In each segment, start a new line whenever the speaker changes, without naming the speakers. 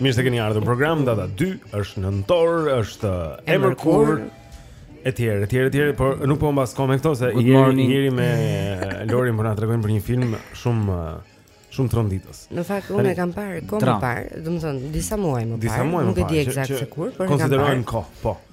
Mirë se keni ardhur në program, data 2 është, nëntor, është e mërkurë. Etj, etj, etj, por nuk po humbas kohë me këto se Jeri me Lorin po na tregojnë për një film shumë shumë tronditës.
Në fakt unë e kam parë kohë më parë, domethënë disa muaj më parë.
Disa muaj më parë.
Nuk e di eksakt se kur, por e kam parë.
Konsiderohen kohë, po.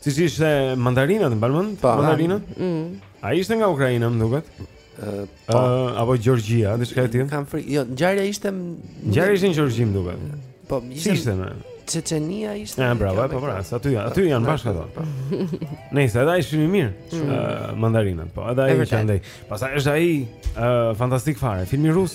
Siç ishte mandarinat, mban mend?
Po, po.
Mandarinat?
Mhm.
Ai ishte nga Ukraina, më duket. Ëh,
po.
Ëh, apo Gjeorgjia, diçka e tillë.
Kam frikë. Jo, ngjarja ishte
Ngjarja ishte në Gjeorgji, më duket.
Po, ishte.
Ishte në
Çeçenia ishte.
Ja, bravo, po, pra, sa aty janë, aty janë bashkë ato. Po. Nëse edhe ai është shumë i mirë, mm. mandarinat, po, edhe ai që andej. Pastaj është ai fantastik fare, filmi rus.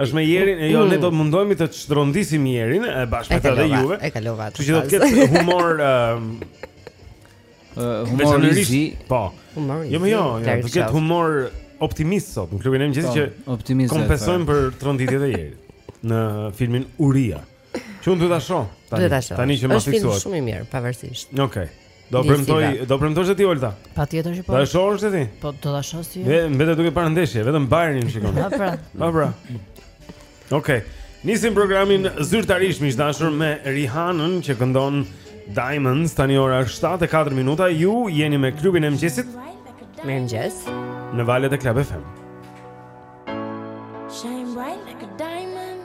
Është me Jerin, jo ne do të mundohemi të shtrondisim Jerin e bashkë me të dhe juve.
E kalova.
Kështu që do të ketë humor
ë humor i zi.
Po.
Humor.
Jo, jo, jo, do të
ketë
humor optimist sot në klubin e mëngjesit
po,
që
optimist.
Kompensojmë për tronditjet e Jerit në filmin Uria. Që unë duhet ta shoh tani. Tani që më fiksuat.
Është film shumë i mirë, pavarësisht.
Okej. Okay.
Do
premtoj, do premtosh ti Olta.
Patjetër që po.
Do e shohësh ti?
Po do ta shohë ky.
Vetëm, vetëm duke parë ndeshje, vetëm Bayernin shikon.
Po pra.
Po pra. Okej. Okay. Nisim programin zyrtarisht miq të dashur me Rihannën që këndon Diamonds tani ora 7:04 minuta. Ju jeni me klubin e mëngjesit.
Mëngjes.
Në valët e Club FM.
Shine bright like a diamond.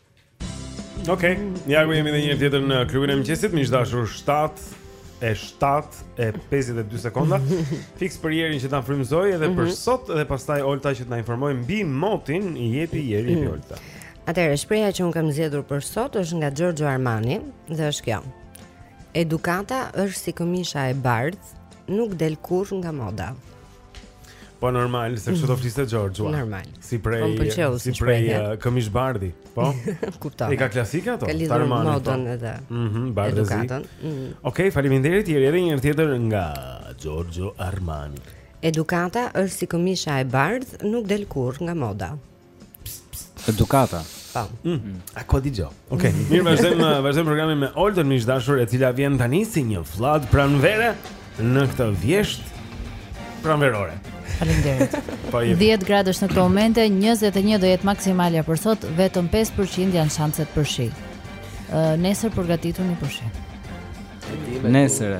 Okej, okay, ja ku jemi dhe një herë tjetër në klubin e mëngjesit, miq të dashur 7 e 7 e 52 sekonda. Fiks për Jerin që të na frymëzojë edhe mm -hmm. për mhm. sot dhe pastaj Olta që të na informojë mbi motin i jepi Jeri mm Olta.
Atëherë shprehja që unë kam zgjedhur për sot është nga Giorgio Armani dhe është kjo. Edukata është si këmisha e bardhë, nuk del kurrë nga moda.
Po normal, se kështu do fliste Giorgioja.
Normal.
Si prej,
pëlqeu,
si prej uh, eh, këmish bardhi, po?
Kuptoj.
E ka klasike ato?
Ka lidhur
me
modën
po.
edhe.
Mhm, mm bardhezi.
Edukatën. Mm -hmm.
Okej, okay, faleminderit. Jeri edhe një herë tjetër nga Giorgio Armani.
Edukata është si këmisha e bardhë, nuk del kurrë nga moda. Psst, psst.
Edukata.
Pam. Mm. Mm.
A ko di gjo? Okej, okay. mirë vazhdojmë, vazhdojmë programin me Oltën miq të dashur e cila vjen tani si një fllad pranvere në këtë vjeshtë pranverore.
Faleminderit.
Po
10 gradë është në këto momente, 21 do jetë maksimalja për sot, vetëm 5% janë shanset për shi. Ë nesër përgatituni për shi.
Nesër.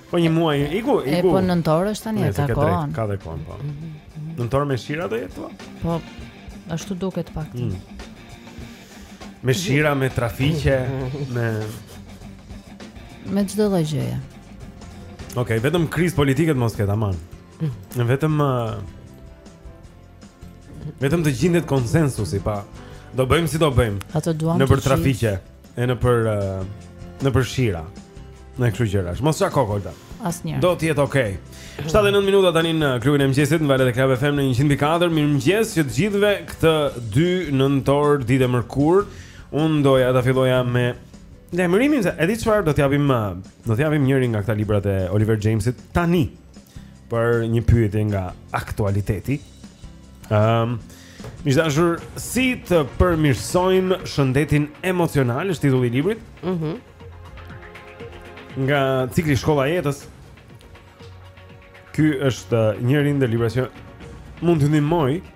Po
një muaj, iku, iku.
E po nëntor është tani, ka kohën.
Ka dhe kohën, po. Nëntor me shira do jetë, po.
Po, ashtu duket pak.
Mm. Me shira, me trafiqe, me...
Me çdo lloj gjëje.
Okej, okay, vetëm krizë politike të mos ketë, aman. Mm. Vetëm... Uh... Vetëm të gjindet konsensusi pa do bëjmë si do bëjmë. Nëpër trafiqe e nëpër uh, nëpër shira. Kështu gjërash. Mos ça kokën.
Asnjë.
Do të jetë okay. 79 minuta tani në klubin e mëngjesit në Valet e Club FM në 104. Mirëmëngjes që të gjithëve këtë 2 nëntor ditë e mërkurë. Unë doja ta filloja me lajmërimin se e di çfarë do të japim do të japim njërin nga këta librat e Oliver Jamesit tani. për një pyetje nga aktualiteti. Ehm, um, më dashur si të përmirësojmë shëndetin emocional, është titulli i librit.
Mhm.
Mm nga cikli shkolla e jetës. Ky është njëri ndër librat që mund të ndihmojë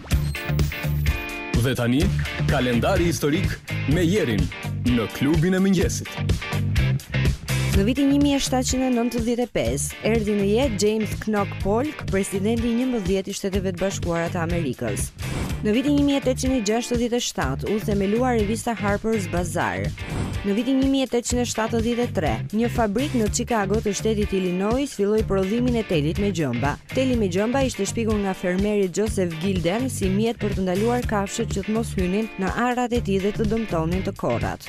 Dhe tani,
kalendari historik me Jerin në klubin e mëngjesit.
Në vitin 1795, erdhi në jetë James Knox Polk, presidenti i 11 i Shteteve të Bashkuara të Amerikës. Në vitin 1867, u themelua revista Harper's Bazaar. Në vitin 1873, një fabrikë në Chicago të shtetit Illinois filloi prodhimin e telit me gjemba. Teli me gjemba ishte shpikur nga fermeri Joseph Glidden si mjet për të ndaluar kafshët që të mos hynin në arat e tij dhe të dëmtonin të korrat.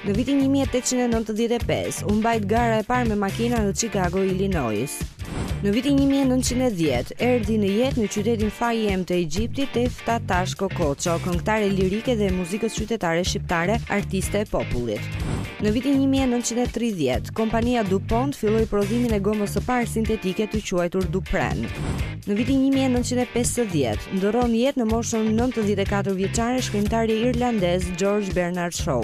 Në vitin 1895, u mbajt gara e parë me makina në Chicago, Illinois. Në vitin 1910, erdhi në jetë në qytetin Fajum të Egjiptit Tefta Tashko Koço, këngëtare lirike dhe e muzikës qytetare shqiptare, artiste e popullit. Në vitin një mijë e nëntëqind e tridhjetë, kompania DuPont filloi prodhimin e gomës së parë sintetike të quajtur DuPrene. Në vitin një mijë e nëntëqind e pesëdhjetë, ndërron jetë në moshën nëntëdhjetë e katër vjeçare shkrimtari irlandez George Bernard Shaw.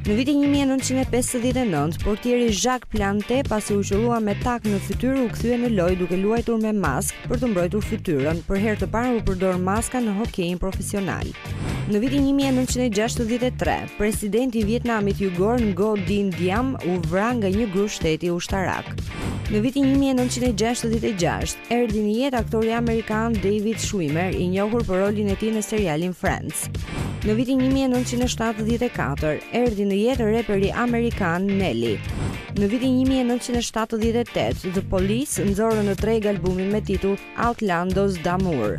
Në vitin 1959, portieri Jacques Plante, pasi u qëllua me tak në fytyrë, u kthye në lojë duke luajtur me maskë për të mbrojtur fytyrën. Për herë të parë u përdor maska në hokejin profesional. Në vitin 1963, presidenti i Vietnamit Jugor Ngo Dinh Diem u vra nga një grusht shteti ushtarak. Në vitin 1966, erdhi në jetë aktori amerikan David Schwimmer, i njohur për rolin e tij në serialin Friends. Në vitin 1974, erdhi në jetë reperi amerikan Nelly. Në vitin 1978, The Police nxorën në treg albumin me titull Outlandos d'Amour.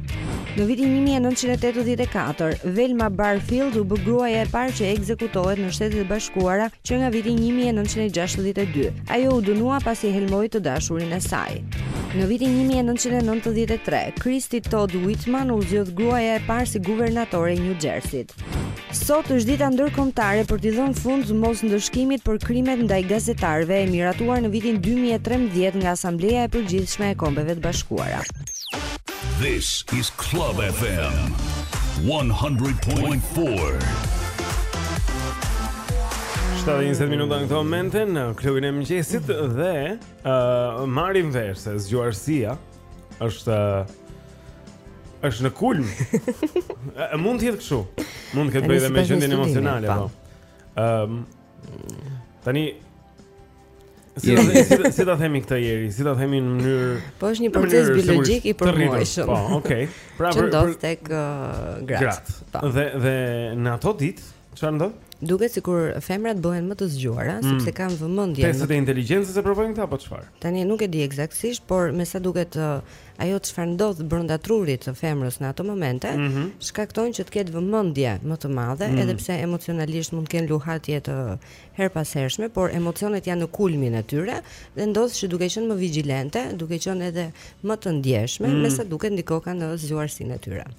Në vitin 1984, Velma Barfield u bë gruaja e parë që ekzekutohet në Shtetet e Bashkuara që nga viti 1962. Ajo u dënua pasi helmoi të dashurin e saj. Në vitin 1993, Christie Todd Whitman u zgjodh gruaja e parë si guvernatore e New Jersey-t. Sot është dita ndërkombëtare për t'i dhënë fund mosndëshkimit për krimet ndaj gazetarëve, e miratuar në vitin 2013 nga Asambleja e Përgjithshme e Kombeve të Bashkuara.
This is Club FM 100.4.
7:20 minuta në këtë moment në klubin e mëngjesit dhe uh, marrim vesh se zgjuarësia Është është në kulm. Mund të jetë kështu. Mund të ketë
të
bëjë dhe me gjendjen emocionale,
po.
Ehm tani Si ta, si, si ta themi këtë jeri, si ta themi në mënyrë
Po është një proces biologjik i përmuajshëm.
Po, okay. Pra për, për
tek uh, gratë.
Gratë.
Po.
Dhe dhe në ato ditë Çfarë ndodh?
Duket sikur femrat bëhen më të zgjuara
mm.
sepse kanë vëmendje.
Testet e inteligjencës e provojnë këtë apo çfarë?
Tani nuk e di eksaktësisht, por me sa duket uh, ajo çfarë ndodh brenda trurit të femrës në ato momente,
mm
-hmm. shkakton që të ketë vëmendje më të madhe,
mm.
edhe pse emocionalisht mund të kenë luhatje të herëpashershme, por emocionet janë në kulmin e tyre dhe ndodh që duke qenë më vigjilente, duke qenë edhe më të ndjeshme,
mm.
me sa duket ndikoka në zgjuarsinë e tyre.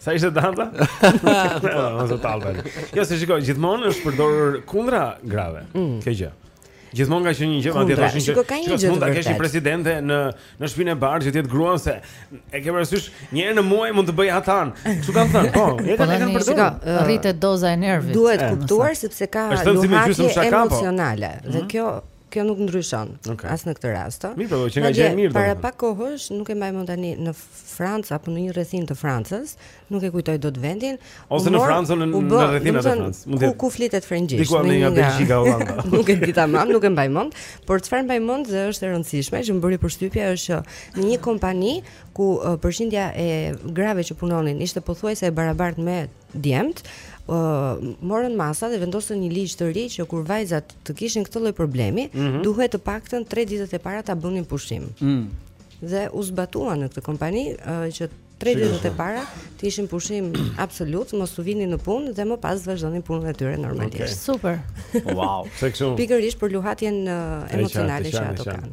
Sa interesante? Po, mos e tallta. Jo, se shiko, gjithmonë është përdorur kundra grave. Mm. Kjo gjë. Gjithmonë ka qenë një gjë, madje thoshin që
shiko ka një gjë.
S'mund ta kesh një presidente në në Shpinë e Bardhë që të jetë grua se e ke parasysh një herë në muaj mund të bëjë hatanë. Kështu kanë thënë, po. E
po,
kanë përdorur.
Shiko,
rritet doza e nervit.
Duhet kuptuar sepse ka luhatje
po.
emocionale dhe mm. kjo Kjo nuk ndryshon
okay.
as në këtë rast.
Mirë, po
qenka
gjë e mirë.
Para pak kohësh, nuk e mbaj mend tani në Francë apo në një rrethinë të Francës, nuk e kujtoj dot vendin.
Ose në Francë në, në rrethinë
të
Francës. Mund
të
ku,
ku flitet frëngjisht.
Diku
në
Belgjikë apo Holandë.
Nuk e di tamam, nuk e mbaj mend, por çfarë mbaj mend dhe është e rëndësishme që më bëri përshtypje është që në një kompani ku përqindja e grave që punonin ishte pothuajse e barabartë me djemt, ë uh, morën masa dhe vendosën një ligj të ri që kur vajzat të kishin këtë lloj problemi,
mm -hmm.
duhet të paktën 3 ditët e para ta bënin pushim.
Mm.
Dhe u zbatua në këtë kompani uh, që 3 ditët e para të ishin pushim absolut, mos vinin në punë dhe më pas vazhdonin punën e tyre normalisht.
Okay.
Super.
wow, seksu.
Pikërisht për luhatjen uh, emocionale që ato kanë.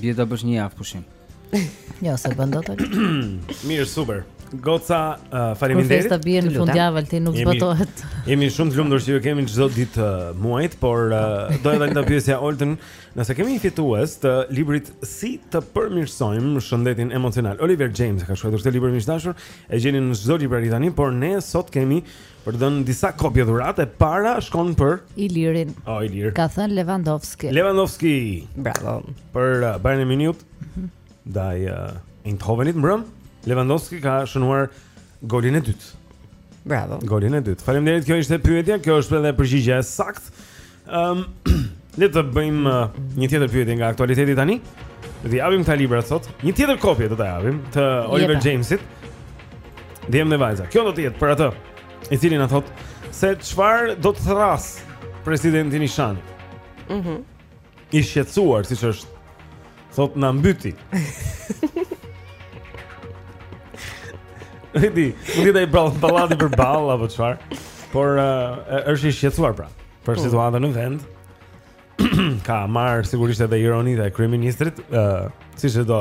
Bie
ta bësh një javë pushim.
Jo, s'e bën dot.
Mirë, super. Goca, uh, faleminderit.
Festa bie në fundjavë, ti nuk zbatohet.
Jemi shumë të lumtur që ju kemi çdo ditë uh, muajit, por uh, do të dalë pyetja Olden, nëse kemi një fitues të librit Si të përmirësojmë shëndetin emocional. Oliver James ka shkruar këtë libër miq të dashur, e gjeni në çdo librari tani, por ne sot kemi Për të dhënë disa kopje dhuratë. E para shkon për
Ilirin.
Oh, Ilir.
Ka thënë Lewandowski.
Lewandowski.
Bravo.
Për uh, Bayern Munich. Mm -hmm. Ndaj uh, Eindhovenit mbrëm. Lewandowski ka shënuar golin e dytë.
Bravo.
Golin e dytë. Faleminderit. Kjo ishte pyetja, kjo është edhe përgjigjja e saktë. Ëm, um, le të bëjmë uh, një tjetër pyetje nga aktualiteti tani. Do t'i japim këta libra sot. Një tjetër kopje do ta japim të Oliver Jamesit. Djem dhe vajza. Kjo do të jetë për atë i cili na thotë se çfarë do të thërrasë presidenti Nishani.
Mhm.
Mm I shqetësuar siç është Thotë na mbyti. Redi, nuk e dai brall balladi për ball apo çfarë? Por uh, është i shqetësuar pra për po. situatën në vend. Ka marrë sigurisht edhe ironinë e kryeministrit, ë, uh, siç e do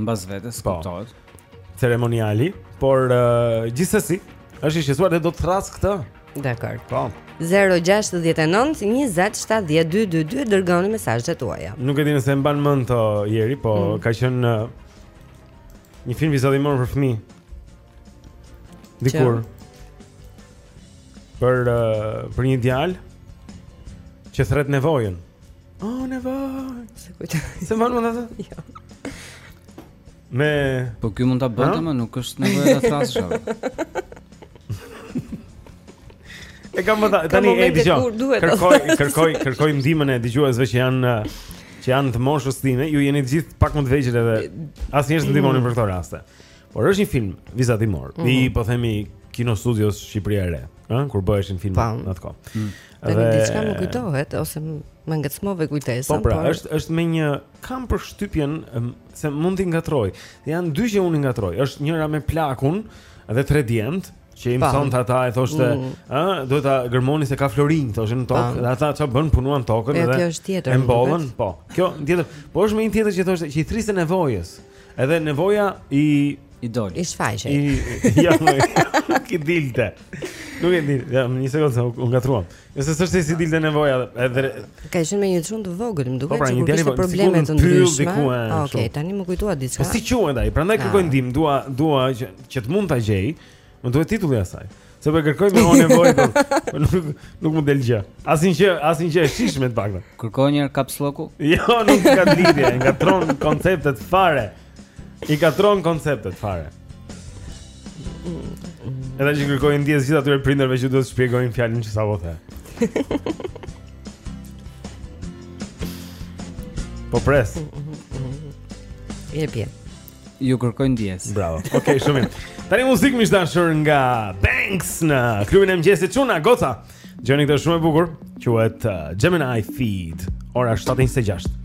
mbas vetes
po.
kuptohet.
ceremoniali, por uh, gjithsesi është i shqetësuar dhe do të thërrasë këtë.
Dakor.
Po.
0-6-19-27-12-22 Dërgoni mesazhet tuaja
Nuk e di nëse e mban mend të tjerët Po
mm.
ka qënë uh, Një film vizatimor për fëmijë Dikur Qo? Për, uh, për një djalë Që thërret nevojën Oh, nevojë
S'e kujtoj
S'e mban mend atë?
Jo
Me
Po ky mund ta bënte më, nuk është nevojë ta thërrasësh.
E kam më
tha,
tani e
di jo.
Kërkoj, kërkoj, kërkoj ndihmën e dëgjuesve që janë që janë të moshës time. Ju jeni të gjithë pak më të vegjël edhe asnjëherë s'ndihmoni për këto raste. Por është një film vizatimor. Mm. I po themi Kinostudio Shqipëria e Re, ëh, kur bëheshin filma në atë kohë.
Mm. Dhe diçka më kujtohet ose më ngacmove kujtesën.
Po pra, është është me një Kam përshtypjen se mund t'i ngatërroj. Janë dy që unë i ngatërroj. Është njëra me plakun dhe tre djemtë që i mësonte ata e thoshte,
mm.
ë, duhet ta gërmoni se ka florin, thoshte në tokë, dhe ata çfarë bënë, punuan tokën dhe.
Kjo është tjetër.
E mbollën, po. Kjo tjetër, po është me një tjetër që thoshte që i thërriste nevojës. Edhe nevoja i
i dol.
I shfaqej.
I ja më. Që i dilte. Nuk e di, ja një sekondë, u ngatërruam. Jo se s'është si dilte nevoja, edhe
ka qenë me një çun të vogël, më duket
po, pra,
që kishte probleme të ndryshme. Ah, okej, tani më kujtoa diçka.
Po si quhet ai? Prandaj kërkoj ndihmë, dua dua që të mund ta gjej. Më duhet titulli i asaj. Se po e kërkoj me unë nevojë, po nuk nuk më del gjë. Asnjë gjë, asnjë gjë e hijshme të paktën.
Kërkoje me caps lock-u?
Jo, nuk ka lidhje, ngatërron konceptet fare. I ngatërron konceptet fare. Edhe që kërkoj ndjesë gjithë atyre prindërve që duhet të shpjegojnë fjalën që sapo the. Po pres.
Jepi.
Ju kërkoj ndjesë.
Bravo. Okej, okay, shumë mirë. Tani muzikë miq të dashur nga Banks në klubin e mëngjesit Çuna Goca. Dëgjojeni këtë shumë e bukur, quhet uh, Gemini Feed, ora 7:26.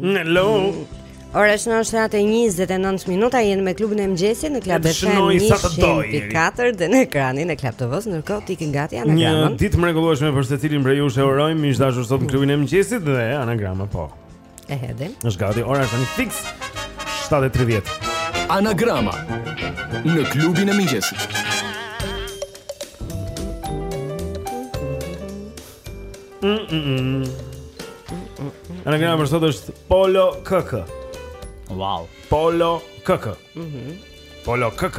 Hello.
Ora është në shtatë 29 minuta jemi me klubin e mëngjesit në
Klan FM
104 dhe në ekranin e Klan TV-s ndërkohë ti ke gati anagramën.
Një ditë të mrekullueshme për secilin prej jush e urojmë miq të dashur sot në klubin e mëngjesit dhe anagrama po.
E hedhim.
Është gati, ora është tani fiks 7:30.
Anagrama në klubin e mëngjesit.
Mm -mm -mm. Anagrama për sot është Polo KK.
Wow.
Polo KK.
Mhm. Mm
Polo KK.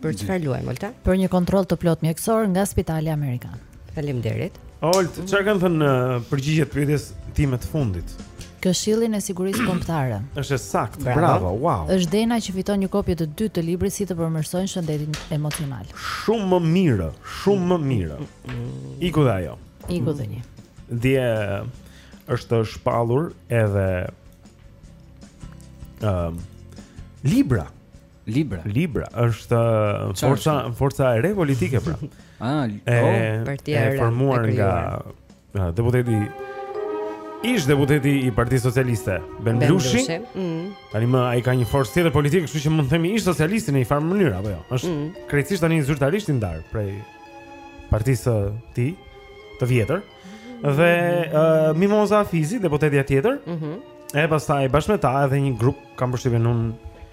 Për çfarë luajmë Olta?
Për një kontroll të plotë mjekësor nga Spitali Amerikan.
Faleminderit.
Olt, çfarë kanë thënë uh, përgjigje të pyetjes time të fundit?
Këshilli i Sigurisë Kombëtare.
Është saktë.
Bravo.
Bravo. Wow.
Është Dena që fiton një kopje të dytë të librit si të përmirësojmë shëndetin emocional.
Shumë më mirë, shumë më mirë. Iku dhe ajo.
Iku dhe një.
Dje është shpallur edhe ëm um, libra.
Libra.
Libra është forca forca e re politike pra.
ah,
e,
oh,
partia
e formuar nga deputeti ish deputeti i Partisë Socialiste, Ben Blushi.
Mm.
Tanimë ai ka një forcë tjetër politike, kështu që mund të themi ish socialisti në një farë mënyrë apo jo. Është
mm.
krejtësisht tani zyrtarisht i ndarë prej partisë së tij të vjetër. Dhe uh, Mimoza Hafizi, deputetja tjetër.
Mhm.
Mm e pastaj bashkë me ta edhe një grup kam përshtypjen unë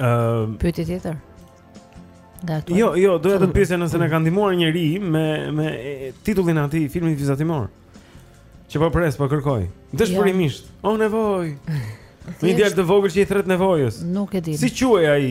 Ëm uh,
Pyetje tjetër.
Jo, jo, doja të pyesja nëse na ka ndihmuar njëri me me titullin e atij filmit vizatimor. Që po pres, po kërkoj. Dëshpërimisht. Jo. O nevoj. Me një djalë të vogël që i thret nevojës.
Nuk e di.
Si quhej ai?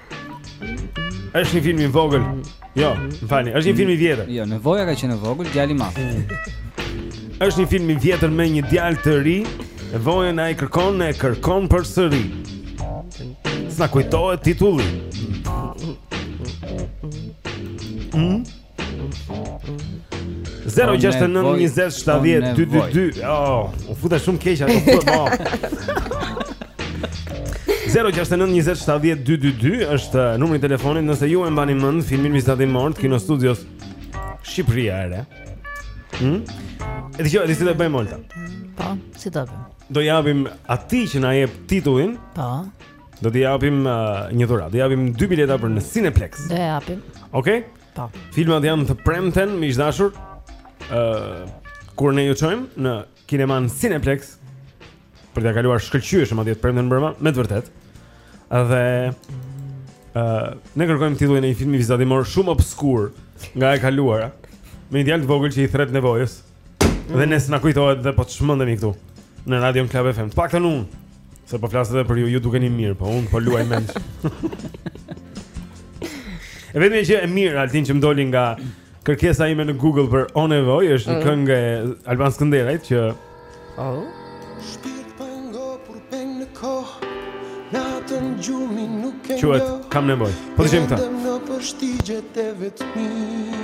Është një film i vogël. Jo, më falni, është një film i vjetër.
Jo, nevoja ka qenë e vogël, djali i madh.
Është një film i vjetër me një djalë të ri, nevojën ai kërkon, e kërkon përsëri. S'na kujtohet titulli? Mm. 0-6-9-20-7-10-2-2-2 Oh, u futa shumë keq atëherë ma 0-6-9-20-7-10-2-2-2 është numri i telefonit Nëse ju e mbani mend Filmin vizatimor të Kinostudios Shqipëria e Re hmm? E di çë, e di si do bëjmë Olta
Po, si do bëjmë
Do japim atij që na jep titullin
Po
Do t'i japim uh, një dhuratë. Do japim dy bileta për në Cineplexx.
Do japim.
Okej? Okay?
Po.
Filmat janë të premten, miq të dashur. ë uh, kur ne ju çojmë në kinemanë Cineplexx për t'ia kaluar shkëlqyeshëm atje të premten mbrëma, me të vërtetë. Dhe ë uh, ne kërkojmë titullin e një filmi vizatimor shumë obskur nga e kaluara. Me një djalë të vogël që i thërret nevojës. Dhe ne s'na kujtohet dhe po çmendemi këtu Në Radio në Club FM Të paktën unë S'po flas edhe për ju, ju dukeni mirë Po unë po luaj mendsh E vetmja gjë e mirë, Altin që më doli nga Kërkesa ime në Google për O nevojë është një
mm.
këngë e Alban Skënderajt që
Oh
Shpirt për po ngo për peng në koh Natën gjumi nuk e
njoh kam nevojë Po
të gjemë këta Në
për shtigjet e vetmisë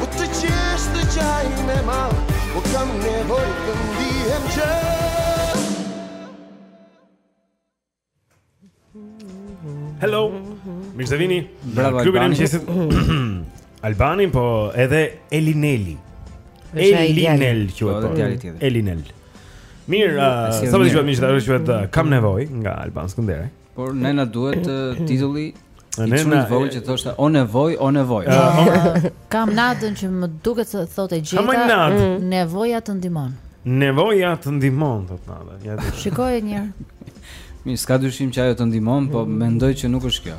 Po të
qesh të qaj me ma Po kam nevojë të ndihem
që
Hello Mirë se vini
Bravo Albani
Albani po edhe Elineli Elinel
qe po
Elinel Mirë, uh, sa
vëzhgjuat
mi që ajo quhet uh, Kam nevojë nga Alban Skënderaj
Por ne na duhet titulli i çunit
të
vogël që thoshte o nevojë, o
nevojë. Kam Renatën që më duket se thotë
e
gjeta, nevoja të ndihmon.
Nevoja të ndihmon thotë Renata. Ja.
Shikoje një herë.
Mi s'ka dyshim që ajo të ndihmon, po mendoj që nuk është kjo.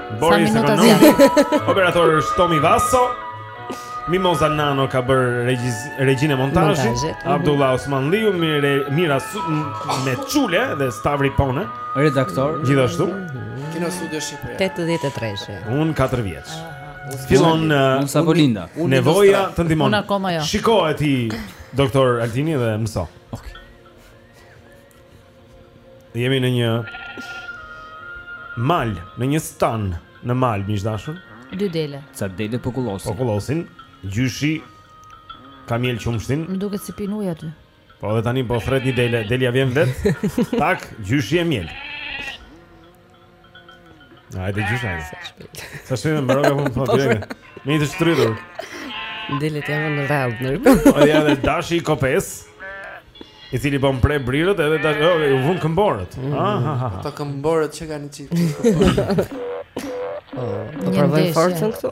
Boris Ikonomi Operator është Tomi Vaso Mimoza Nano ka bërë regjinë e montazhit.
Mhm.
Abdullah Osmanlliu, Mire, Mira Meçule dhe Stavri Pone,
redaktor.
Gjithashtu.
Kinostudio Shqipëria.
83-shi.
Unë 4 vjeç. Fillon uh,
sapo linda.
Nevoja të ndihmon.
Unë akoma jo.
Shikoje ti Doktor Altini dhe mëso.
Okej.
Jemi në një mal, në një stan në mal, miq të dashur.
Dy dele.
Ca dele po
kullosin. Po kullosin. Gjyshi ka mjelë qumshtin.
Më duket si pin ujë aty.
Po edhe tani po thërret një dele, delja vjen vetë. Tak, gjyshi e mjel. Ai dhe gjithë ai. Sa shumë më bëra më fal dhe. Me të shtrydhur.
Delet janë në radhë në radhë.
Po ja dhe dashi i kopesë. I cili po mpreh brirët edhe dashi oh, u vunë këmborët. Mm. Aha.
Ata këmborët që kanë
çip.
Oh,
do
provoj
forcën këtu.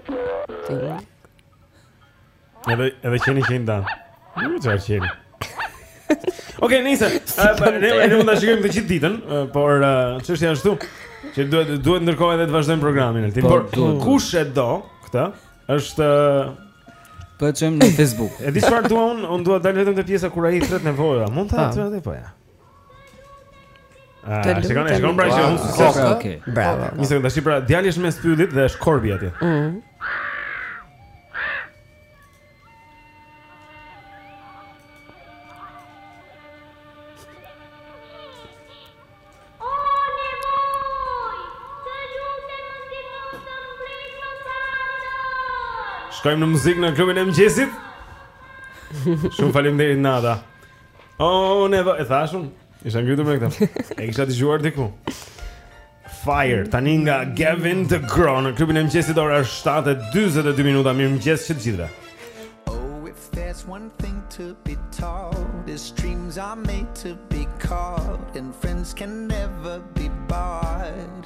Ti.
Edhe edhe qeni që i ndan. Ju çfarë qeni? Okej, nice. Ne ne mund ta shikojmë të gjithë ditën, por çështja është këtu. Që duhet duhet ndërkohë edhe të vazhdojmë programin, Altin.
Po,
por kush e do këtë? Është
Po e çojmë në Facebook.
E di çfarë dua unë, unë dua të dal vetëm te pjesa kur ai thërret nevoja. Mund ta thërret atë po ja. Ah,
të lutem.
Shikoni, shikon pra,
shikon. Okej.
Bravo.
Një sekondë, tashi pra djali është mes pyllit dhe është korbi atje.
Mhm.
Shkojmë në muzikë në klubin e mëngjesit. Shumë faleminderit Nada. Oh, ne e thashë. Isha ngritur me këtë. E kisha dëgjuar diku. Fire tani nga Gavin DeGraw në klubin e mëngjesit ora 7:42 minuta. Mirëmëngjes të gjithëve.
Oh, if there's one thing to be taught, it's dreams are made to be caught and friends can never be bought.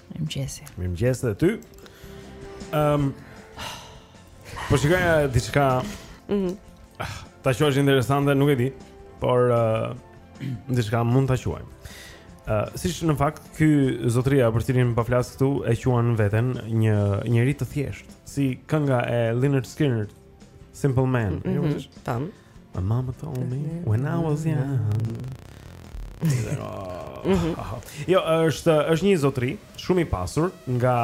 Mirëmëngjesi.
Mirëmëngjes edhe ty. Ehm um, Po shikoja diçka.
Mhm.
Ah, ta quash interesante, nuk e di, por uh, diçka mund ta quajmë. Ë, uh, siç në fakt ky zotria për cilin po flas këtu e quan veten një njeri të thjeshtë, si kënga e Lynyrd Skynyrd Simple Man.
Mm
-hmm.
Tam.
My mama told me when I was young.
Mhm.
Jo, është është një zotëri shumë i pasur nga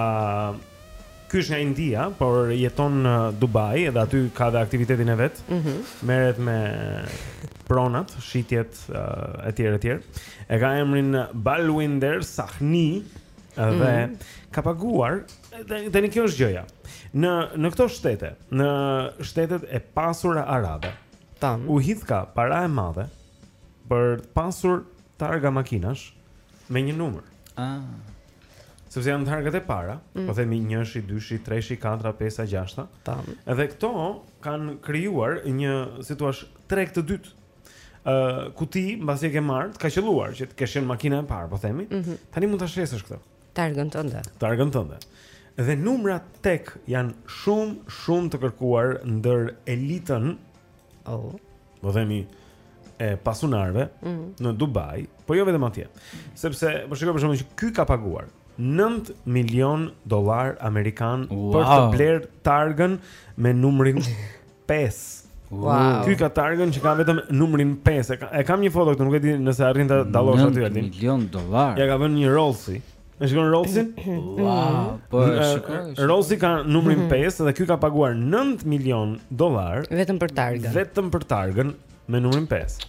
ky është nga India, por jeton në Dubai dhe aty ka dhe aktivitetin e vet.
Mm -hmm.
Merret me pronat, shitjet etj uh, etj. E ka emrin Balwinder Sahni dhe
mm -hmm.
ka paguar Tani kjo është gjëja. Në në këto shtete, në shtetet e pasura arabe,
tan
u hidhka para e madhe për të pasur targa makinash me një numër.
Ah.
Sepse janë targat e para,
mm.
po themi 1 shi, 2 shi, 3 shi, 4, 5, 6.
Tan.
Edhe këto kanë krijuar një, si thua, treg të dytë. Ë, uh, ku ti mbasi e ke marrë, të ka qëlluar që të kesh në makinën e parë, po themi.
Mm -hmm.
Tani mund ta shesësh këtë.
Targën tënde.
Targën tënde. Dhe numrat tek janë shumë shumë të kërkuar ndër elitën.
Oh.
Po themi e pasunarëve
mm -hmm.
në Dubai, po jo vetëm atje. Sepse po shikoj për shembull që ky ka paguar 9 milion dollarë amerikanë wow. për të blerë targën me numrin 5.
Wow.
Ky ka targën që ka vetëm numrin 5. E kam një foto këtu, nuk e di nëse arrin ta dallosh aty aty.
9 milion dollarë.
Ia ka vënë një Rollsi. E shikon Rollsin?
Wow, po e shikoj.
Rollsi ka numrin 5 mhm. dhe ky ka paguar 9 milion dollarë
vetëm për targën.
Vetëm për targën me numrin 5.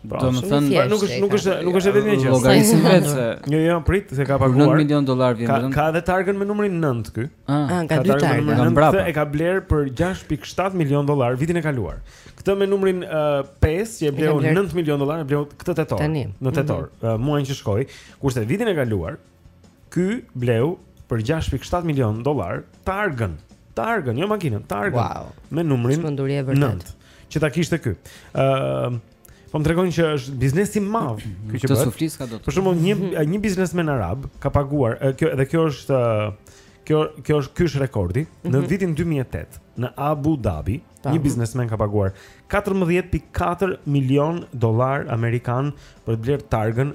Po,
do
të
thënë,
po,
nuk është nuk është nuk është vetëm një gjë.
Llogarisim vetë se
një jo, prit se ka paguar 9
milion dollar vjen vetëm.
Ka edhe targën me numrin 9 ky.
Ah,
ah ka dy targa.
Ka
mbrapa.
E ka blerë për 6.7 milion dollar vitin e kaluar. Këtë me numrin 5 që e bleu 9 milion dollar, e bleu këtë tetor. Në tetor, mhm. muajin që shkoi, kurse vitin e kaluar Ky bleu për 6.7 milion dollar Targën, Targën, jo makinën, Targën
wow.
me numrin 9. Që ta kishte ky. Ëm uh, Po më tregon që është biznes i madh ky që bëhet. Për shembull, një një biznesmen arab ka paguar, kjo edhe kjo është kjo kjo është ky është rekordi mm -hmm. në mhm. vitin 2008 në Abu Dhabi, një biznesmen ka paguar 14.4 milion dollar amerikan për të blerë targën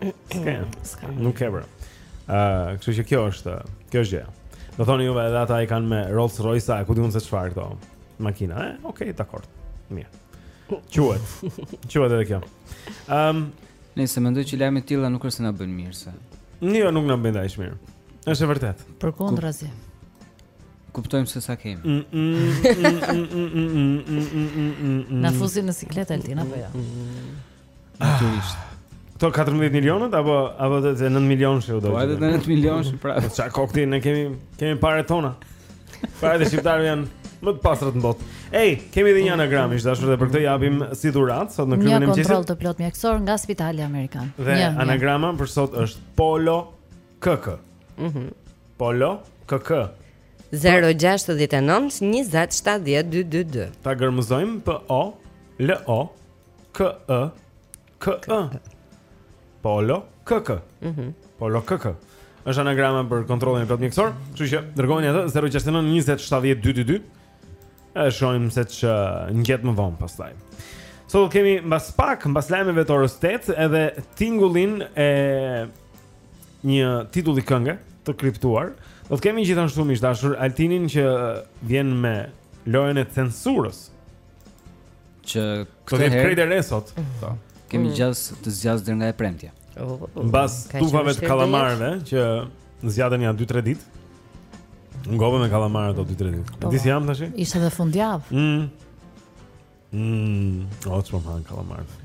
Ska,
ska.
Nuk e bëjnë.
Uh,
kështu
që
kjo është, kjo është gjëja. Do thoni juve edhe ata i kanë me Rolls Royce, a ku di unë se çfarë këto makina. Eh, okay, dakor. Mirë. Quhet. Quhet edhe kjo. Ehm,
um, unë s'mendoj që lajmet e tilla nuk është se na bën mirë se.
Jo, nuk na bën dhe aq mirë. Është e vërtetë.
Përkundrazi.
Kuptojmë se sa kemi.
Na fusin në siklet Altin apo jo?
Natyrisht.
Këto 14 milionët apo apo të 9 milionë që u do.
Po edhe 9 milionë pra.
Po ça kokti ne kemi kemi paret tona. Paratë e shqiptarëve janë më të pastrat në botë. Ej, kemi edhe një anagramë miq të dashur dhe për këtë japim si dhuratë sot në klubin e
mëngjesit.
Një kontroll
të plotë mjekësor nga Spitali Amerikan.
Dhe
një,
anagrama për sot është Polo KK.
Mhm.
Mm Polo KK.
069 20 70 222.
Ta gërmëzojmë P O L O K E K E Polo K K
Mhm.
Polo K K. Është anagrama për kontrollin e plotë mjekësor, kështu që dërgojeni atë 069 20 70 222. E shohim se ç'ngjet më vonë pastaj. Sot do të kemi mbas pak, mbas lajmeve të orës 8 edhe tingullin e një titulli kënge të kriptuar. Do të kemi gjithashtu miq të dashur Altinin që vjen me lojën e censurës.
Që
këtë herë. Këtë herë e sot.
Po. Kemi
mm.
gjasa të zgjasë deri nga e premtja.
Oh,
oh,
oh. Mbas
tufave të kallamarëve që zgjatën nja 2-3 ditë. U ngopa me kallamarë ato 2-3 ditë.
Po.
Disi jam tash?
Ishte në fundjavë.
Mm. Mm, oh, çfarë po hanë
kallamarë?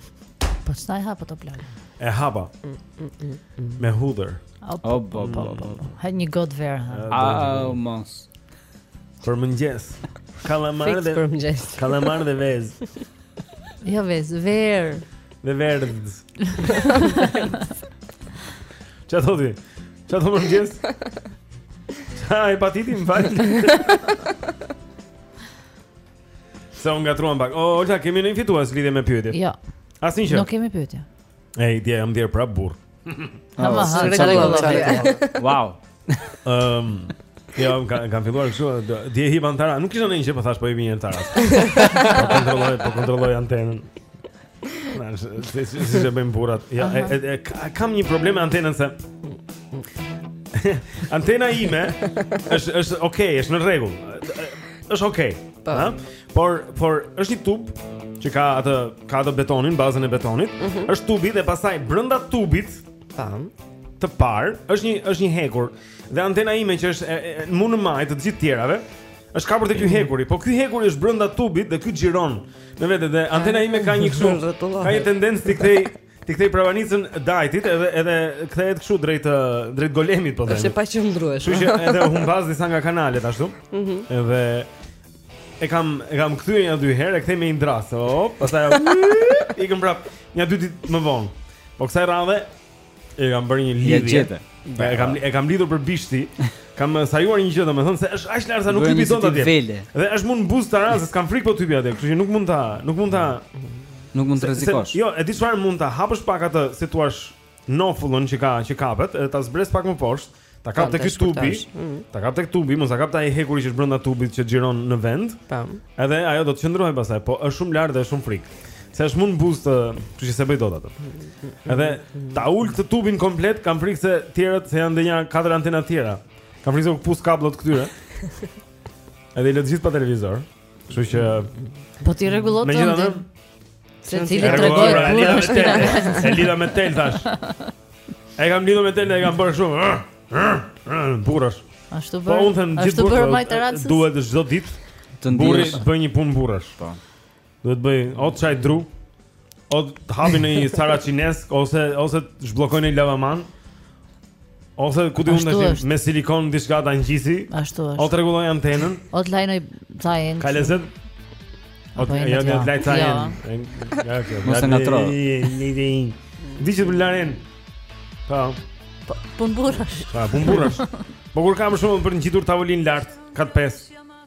Po çfarë hapa to plan?
E hapa.
Mm,
mm, mm,
mm.
Me
hudër.
Oh,
po,
po,
po,
po.
Ha një gotë verë ha.
Au mos.
Për mëngjes.
Kalamar
dhe
për mëngjes.
Kalamar dhe vezë.
Jo vezë, verë.
Dhe verdhëz. Çfarë thotë? Çfarë thotë mëngjes? Ha, hepatiti më fal Se unë ngatërroj pak O, oh, Olta, kemi në infituas lidhje me pyetje
Jo
Asnjë që
Nuk kemi pyetje
Ej, dje, jam ndjerë prapë burrë
Ha ha
ha,
çfarë
Wow.
Ehm, jo, kam kam filluar kështu, dje hipa në tarracë, nuk kisha ndonjë gjë po thashë po hipi në tarracë. Po kontrolloj, po kontrolloj antenën. Na, se siç bëjmë burrat. Ja, kam një problem me antenën se Antena ime është është okay, është në rregull. Është okay.
Po.
Por por është një tub që ka atë ka atë betonin, bazën e betonit. Mm -hmm. Është tubi dhe pastaj brenda tubit,
tam,
të parë, është një është një hekur dhe antena ime që është e, e, mun në majë të gjithë tjerave. Është kapur te ky mhm. hekuri, po ky hekuri është brenda tubit dhe ky xhiron. Në vete dhe antena ime ka një kështu, ka një tendencë t'i kthejë, t'i kthejë prapanicën Dajtit edhe edhe kthehet kështu drejt drejt Golemit po them.
Është e paqëndrueshme.
Kështu që edhe humbas disa nga kanalet ashtu.
Mhm.
Mm edhe E kam e kam kthyer një dy herë, e kthej me indras. Hop, pastaj ikën prapë një dy ditë më vonë. Po kësaj radhe e kam bërë një lidhje. E kam e kam lidhur për bishti. Kam eh, sajuar një gjë domethënë se është aq lart sa nuk
hipi
dot atje. Dhe është mun në buzë tarracës, kam frikë po hipi atje, kështu që nuk mund ta, nuk mund ta
nuk mund të rrezikosh.
Jo, e di çfarë mund ta hapësh pak atë, si thua, nofullën që ka që kapet, edhe ta zbresësh pak më poshtë. Ta kap tek tubi,
mm.
ta kap tek tubi, mos ta kap te ai hekuri që është brenda tubit që xhiron në vend.
Tam.
Edhe ajo do të qëndrojë pastaj, po është shumë lart dhe është shumë frikë. Se është mun në buzë të, kështu që s'e bëj dot atë. Edhe ta ul të tubin komplet, kam frikë se tjerat se janë ndonjë katër antena të tjera. Kam frikë se u këpus kabllot këtyre. Edhe i lë të gjithë pa televizor. Kështu që
po t'i
rregullosh
të. Se
teli
tregon
burrë
është
tel. E lidha me tel tash. E kam lidhur me tel, e kam bërë shumë. Ah, ah, ah, burrë.
Ashtu
po,
bërë.
Po unë them gjithë
burrat. Ashtu
bërë
Racës.
Duhet të çdo ditë
të ndihesh.
Burri bën një punë burrash.
Po.
Duhet bëjë o të çajë dru, o të hapi një saraçineskë ose ose zhbllokojë një lavaman. Ose ku di unë tash me silikon diçka ta ngjisi.
Ashtu është.
O të rregullojë antenën.
O të lajnoj thajën.
Ka lezet? O të jam të
laj
thajën. Ja, kjo.
Mos e ngatro.
Ni di. Di që laren. Po.
Po, punë burrash.
Po, punë burrash. Po kur kam shku për ngjitur tavolinë lart, kat
pesë.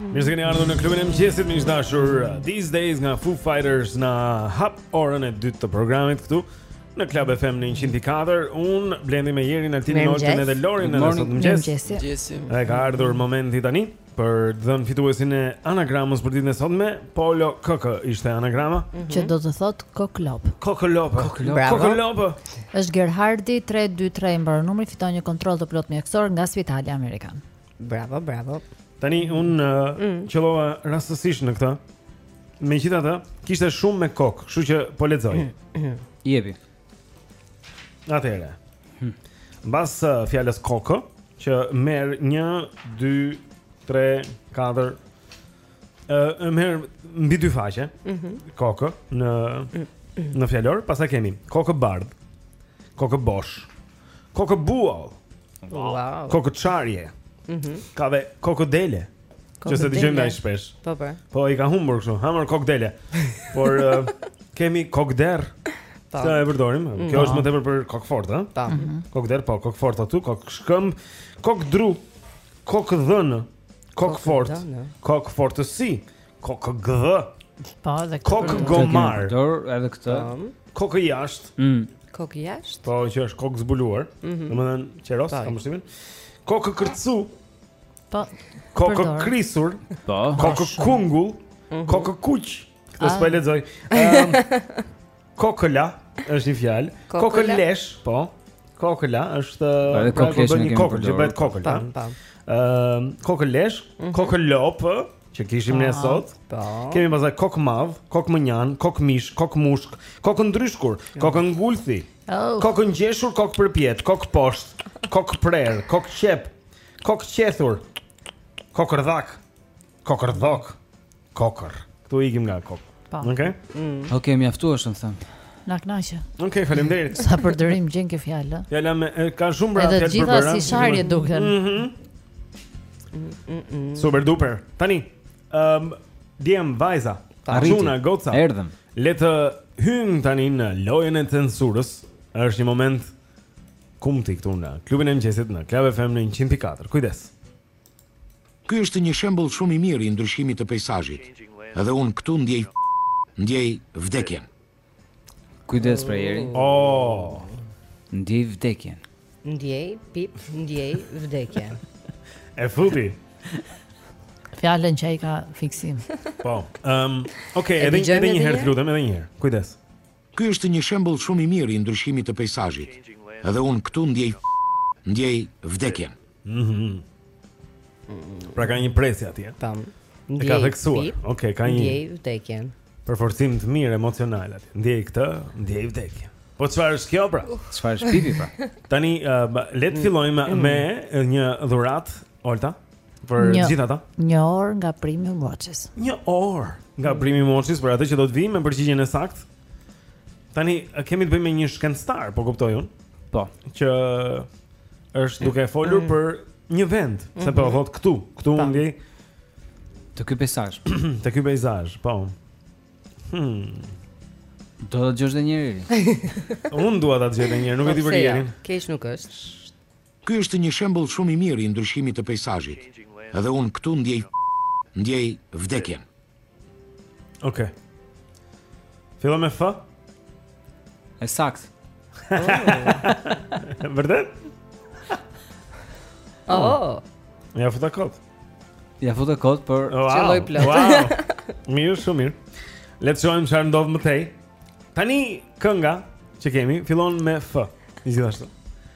Mirë se keni ardhur në klubin e mëngjesit të dashur uh, These Days nga Foo Fighters na hap orën e dytë të programit këtu në Club FM në 104. Unë Blendi me Erin Altinin Oltën dhe Lorin në sot mëngjes. Mëngjes. Ka ardhur momenti tani për të dhënë fituesin e anagramës për ditën e sotme. Polo KK ishte anagrama mm -hmm.
që do të thotë Koklop. Koklop.
Koklop.
Është Gerhardi 323 mbaron numri fiton një kontroll të plot mjekësor nga Spitali Amerikan.
Bravo, bravo.
Tani unë uh,
mm.
qëllova rastësisht në këtë. Megjithatë, kishte shumë me kokë, kështu që po lexoj.
Jepi.
Atëherë. Hm. Mbas uh, fjalës kokë, që merr 1 2 3 4 Ëh, merr mbi dy faqe.
Mhm.
Mm kokë në mm -hmm. në fjalor, pastaj kemi kokëbardhë, kokëbosh, kokëbuall.
Wow.
Kokëçarje.
Mhm.
Mm ka dhe kokëdele. Që s'e dëgjojmë dhe aq shpesh.
Po po.
Po i ka humbur kështu, ah mor kokëdele. Por uh, kemi kokëderr.
Po.
Sa e përdorim?
Mm.
Kjo është më tepër për kokëfortë, ha?
Po. Mhm.
Kokëderr, po, kokëfortë aty, kokëshkëmb,
kokëdru.
Kokëdhënë, kokëfortë, kokëfortësi, kokëgdhë,
po,
kokëgomar, edhe këtë,
po. kokëjashtë,
mm.
kokëjashtë,
po që është kokëzbuluar, mm
-hmm.
domethënë qeros,
po.
kam shtimin, kokëkërcu,
po,
kokëkrisur,
po,
kokëkungull,
mm
-hmm. kokëkuq, këtë
ah.
s'po e lexoj, um, Kokëla është një fjalë. Kokëlesh, po. Kokëla është pra
kokëlesh
një kokël, që bëhet kokël. Tam,
tam.
Ëm, kokëlesh, mhm. kokëlop, që kishim ne sot.
Po.
Kemi pasaj kokë madh, kokë mënjan, kokë mish, kokë mushk, kokë ndryshkur, kokë ngulthi.
Oh.
Kokë ngjeshur, kokë përpjet, kokë poshtë, kokë prerë, kokë qep, kokë qethur, kokë rdhak. Kokërdhok. Kokërr. Ktu ikim nga kokë.
Po.
Okej. Okay? Mm.
Okej, okay, mjaftueshëm them.
Na kënaqe.
Okej, okay, faleminderit.
Sa përdorim gjen kjo fjalë?
Fjala po ka shumë fjalë
për
bërë.
Edhe
gjitha
si sharje duken.
Mhm. Mm Super duper. Tani, ehm, um, djem vajza. Çuna goca.
Erdhëm.
Le të hyjmë tani në lojën e censurës. Është një moment kumti këtu në klubin e mëngjesit në Club FM në 104. Kujdes.
Ky është një shembull shumë i mirë i ndryshimit të pejsazhit. Edhe unë këtu ndjej ndjej vdekjen.
Kujdes për Erin.
Oh.
Ndjej vdekjen.
Ndjej, pip, ndjej vdekjen.
e futi.
Fjalën që ai ka fiksim.
Po. Ehm, um,
okay,
edhe një
edhe një
herë lutem, edhe një herë. Kujdes.
Ky është një shembull shumë i mirë i ndryshimit të pejsazhit. Edhe unë këtu ndjej ndjej vdekjen.
Mhm. Mm pra ka një presje atje.
Tam.
Ndjej, e ka theksuar. Okej, okay, ka një.
Ndjej vdekjen.
Përforcim të mirë emocional atje. Ndjej këtë, ndjej vdekjen. Po çfarë është kjo pra?
Çfarë është P-ja pra?
Tani uh, le të fillojmë mm. me një dhuratë, Olta, për
të
gjithë ata.
Një orë nga Primi Moçis.
Një orë nga Primi Moçis për atë që do të vijë me përgjigjen e saktë. Tani kemi të bëjmë me një shkencëtar, po kuptoj unë.
Po,
që është duke folur mm. për një vend, mm -hmm.
sepse mhm.
thot këtu, këtu
unë
ndjej
te ky peizazh.
te ky peizazh, po. Hmm.
Do ta dëgjosh edhe një herë.
Unë dua ta dëgjoj edhe një herë, nuk e di
po, për
Jerin.
Keq nuk është.
Ky është një shembull shumë i mirë i ndryshimit të peizazhit. Edhe unë këtu ndjej ndjej vdekjen.
Ok. Fillon me F?
E sakt.
Vërtet?
Oh.
oh. Ia futa kot.
Ia futa kot por
oh,
qëlloi plot.
Wow. Mirë, shumë mirë. Le të shohim çfarë ndodh më tej. Tani kënga që kemi fillon me F. Gjithashtu.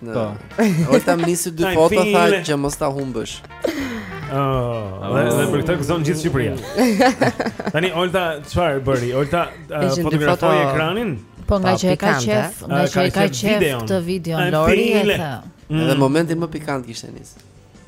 Po.
Olta
më
nisi dy foto tha që mos ta humbësh.
Oh, dhe, dhe për këtë gëzon gjithë Shqipëria. Tani Olta çfarë bëri? Olta uh, fotografoi ekranin?
Po ngaqë e ka qef, ngaqë e
ka qef
këtë
video
Lori e tha.
Në mm. momentin më pikant kishte nis.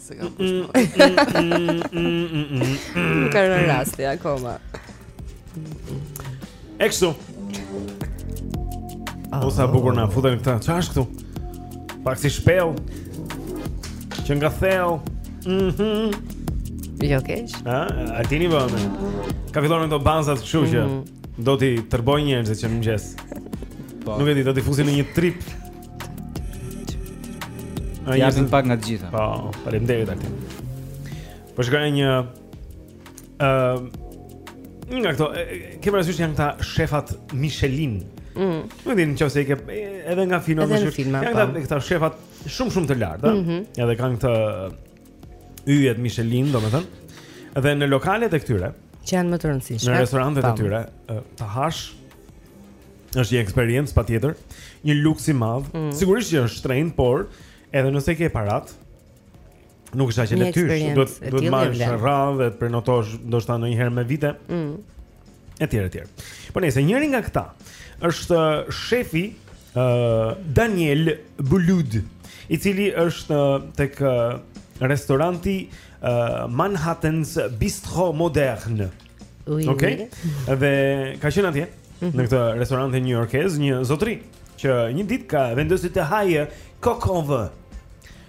S'e kam
kushtu
Nuk ka rënë rasti akoma
E kështu ah. O sa bukur na futën këta Qa është këtu? Pak si shpellë Që nga thellë Mhm
Jo keq
A, a ti një bëmë Ka fillon me këto basat këshu që mhm. Do t'i tërbojë njerëzit që në mëgjes
po.
Nuk e di, do t'i fusi në një trip
Ja,
vjen
pak nga të gjitha.
Po, faleminderit atë. Po shkoj një ë uh, një nga këto, ke parasysh janë këta shefat Michelin.
Mm.
Nuk e di nëse e di se edhe nga filma më
shumë.
Janë këta
po.
këta shefat shumë shumë të lartë, mm
-hmm.
edhe kanë këto yjet Michelin, domethënë. Edhe në lokalet e këtyre
që janë më të rëndësishme.
Në restorantet e tyre, të hash Është një eksperiencë patjetër, një luks i madh.
Mm.
Sigurisht që është shtrenjtë, por edhe nëse ke parat, nuk është aq e
lehtë.
Duhet duhet
të
marrësh rradhë dhe të prenotosh ndoshta ndonjëherë me vite.
Mm.
Etj etj. Po nejse njëri nga këta është shefi uh, Daniel Boulud, i cili është uh, tek uh, restoranti uh, Manhattan's Bistro Moderne.
Mm.
Okej. Okay. Dhe ka qenë atje
mm -hmm.
në këtë restorant njujorkez, një zotri që një ditë ka vendosur të hajë kokovë.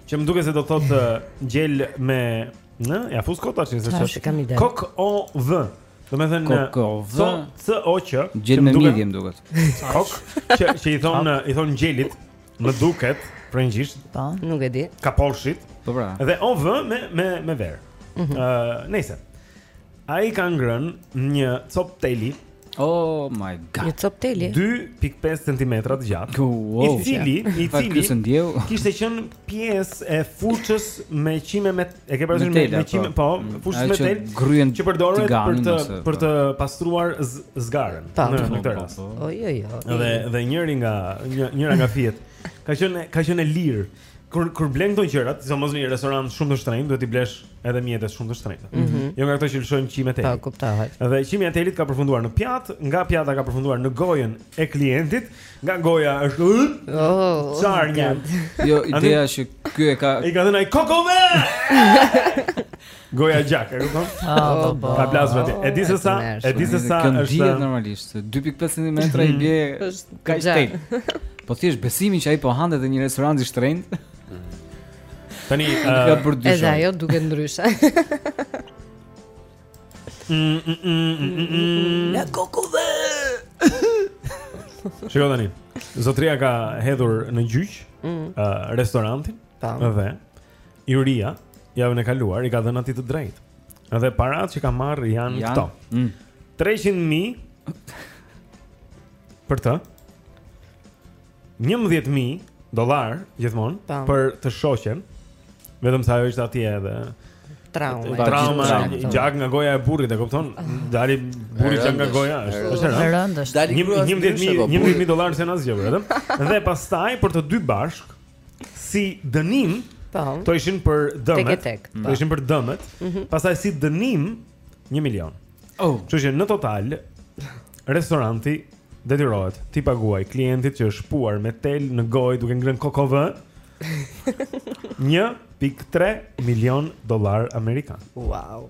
Që më duket se do të thotë gjel me, në, ja fus kot,
ta shoh
se çfarë. Kokovë. Do të thënë
kokovë.
C O Q.
Gjel me midje më duket.
Kok që që i thon i thon gjelit, më duket frëngjisht.
Po,
nuk e di.
Kaposhit.
Po pra.
Dhe ovë me me me verë.
Mhm.
Ëh, nëse Ai ka ngrënë një copë teli.
Oh my god.
Një copë teli.
2.5 cm të gjatë.
Wow.
I cili, i cili kishte qenë pjesë e furçës me qime me e ke parasysh me,
me
qime, po,
po
mm.
furçës
me tel.
Gërryen
që përdoret për të
ose,
për të po. pastruar zgarën
po,
në këtë
po,
rast.
Oj oj oj.
Dhe dhe njëri nga një, njëra nga fijet ka qenë ka qenë e lirë. Kur kur blen këto gjërat, sidomos në një restorant shumë të shtrenjtë, duhet t'i blesh edhe mjete shumë të shtrenjta.
Mm -hmm.
Jo nga këto që lëshojnë qimet e.
Po kuptohet.
Dhe qimi i telit ka përfunduar në pjatë, nga pjata ka përfunduar në gojën e klientit, nga goja është
oh,
çar një.
Jo, ideja është që ky e ka
I ka dhënë ai kokovë. Goja gjak, e kupton?
Oh, po.
Ka plas vetë. E di se sa, e di se sa
është.
Është
dihet normalisht. 2.5 cm i bie kaq tek. Po thjesht besimi që ai po hante te një restorant i shtrenjtë.
Tani
ka për
dyshë.
Edhe
ajo duket ndryshe. Na kokovë.
Shiko tani. Zotria ka hedhur në gjyq, ë, restorantin. Dhe Juria javën e kaluar i ka dhënë atij të drejtë. Edhe paratë që ka marrë janë
ja.
këto.
Mm.
300.000 për të. 11.000 dollar gjithmonë për të shoqen. Vetëm se ajo ishte atje edhe
trauma.
Trauma, gjak nga goja e burrit, e kupton? I doli burrit gjak nga goja, është është e rëndë.
Dali
11000 11000 dollarë se na zgjë, vetëm. Dhe pastaj për të dy bashkë, si dënim,
po.
Këto ishin për dëmet.
Tek
Këto ishin për dëmet.
Mm -hmm.
Pastaj si dënim 1 milion.
Oh.
Kështu që në total restoranti detyrohet t'i paguajë klientit që është shpuar me tel në gojë duke ngrënë kokovë. 1.3 milion dollar amerikan.
Wow.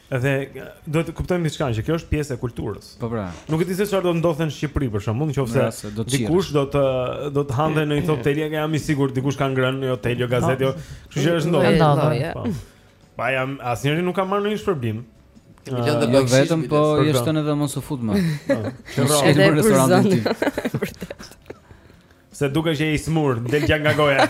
Dhe duhet të kuptojmë diçka që kjo është pjesë e kulturës.
Po pra.
Nuk e di se çfarë do të ndodhte në Shqipëri për shembull, nëse dikush do të do të hante ndonjë tel, ja jam i sigurt dikush ka ngrënë ndonjë tel, jo gazetë, jo. Po. Kështu që është ndodhur. Po. Po ama asnjëri nuk ka marrë ndonjë shpërblim.
Kemi ah,
lënë
jo
vetëm po
i
thonë edhe mos u fut më.
Që
vrojë
në restorantin tim.
Se dukesh je i smurë, del gjak nga goja.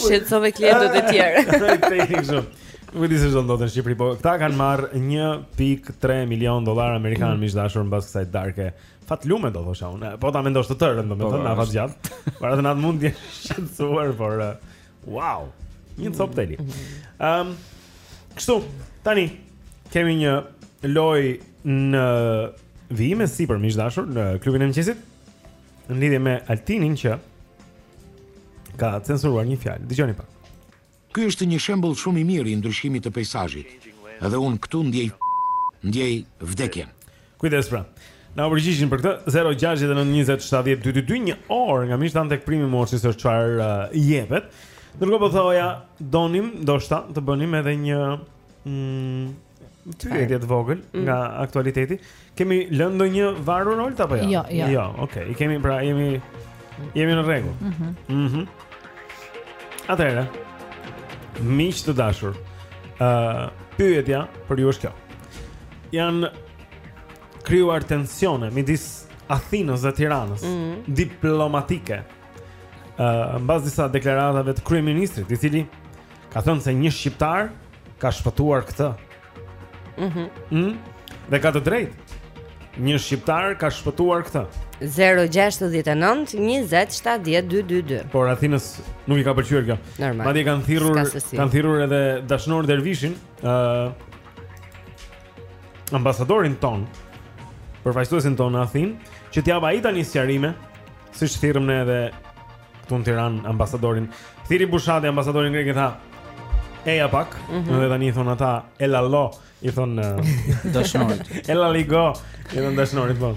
Shqetësove klientët e tjerë.
Nuk e di se ç'do ndodhte në Shqipëri, po këta kanë marr 1.3 milion dollarë amerikanë
mm.
miq dashur mbas kësaj darke. Fat lume do thosha unë. Po ta mendosh të tërën, domethënë po, në afatgjatë. Para të na mund të shqetësuar, por Wow. Një copë teli. Ëm, mhm. um, kështu, tani kemi një lojë në vijim e sipër miq dashur në klubin e mëngjesit. Në lidhje me Altinin që ka censuruar një fjalë. Dëgjoni pak.
Ky është një shembull shumë i mirë i ndryshimit të peizazhit. Edhe unë këtu ndjej ndjej vdekjen.
Kujdes pra. Na u përgjigjni për këtë 0692070222 një orë nga Mish NY tek premium ose se çfarë uh, jepet. Ndërkohë po thoja donim ndoshta të bënim edhe një mm,
pyetje të vogël
mm.
nga aktualiteti. Kemi lënë ndonjë varur Rol apo jo?
Jo, jo.
Jo, okay. I kemi pra jemi jemi në rregull.
Mhm.
Mm mhm. Mm Atëherë. Miq të dashur. Ëh, uh, pyetja për ju është kjo. janë krijuar tensione midis Athinës dhe Tiranës,
mm -hmm.
diplomatike. Ë, uh, mbas disa deklaratave të kryeministrit, i cili ka thënë se një shqiptar ka shpëtuar këtë.
Mhm.
Mm mhm. Mm dhe ka të drejtë. Një shqiptar ka shpëtuar këtë.
0-6-19-27-12-2
Por Athinës nuk i ka pëlqyer kjo
Normal
Madje kanë thirrur, kanë thirrur edhe Dashnor Dervishin ë uh, ambasadorin tonë, përfaqësuesin tonë në Athinë, që t'japë ai tani sqarime, siç thirrëm ne edhe këtu në Tiranë ambasadorin. Thirri Bushati ambasadorin grek i tha, Eja pak,
mm
-hmm. dhe tani i thonë ata Ela edo, i thonë uh,
Dashnorit
Ela ligo, i thonë Dashnorit, po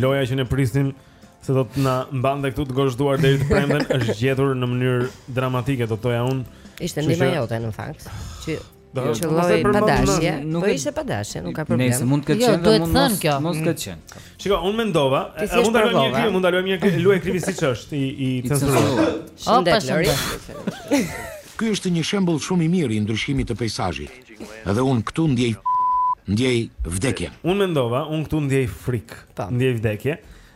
Loja që ne prisnim se do të na mbante këtu të gozhduar deri të premten është gjetur në mënyrë dramatike, do thoja unë.
Ishte ndihma jote në fakt, që
do të thotë
pa
dashje.
Nuk po ishte pa dashje, nuk ka problem.
Nëse mund të ketë
jo,
qenë, mund
të
thënë
kjo.
Mos ka qenë.
Shiko, unë mendova, mund ta luajmë
një
herë, mund ta luajmë një herë, luaj herën siç është i censuruar.
Opa,
shëndet.
Ky është një shembull shumë i mirë i ndryshimit të peizazhit. Edhe unë këtu ndjej ndjej vdekjen.
Unë mendova, unë këtu ndjej frikë, ndjej vdekje.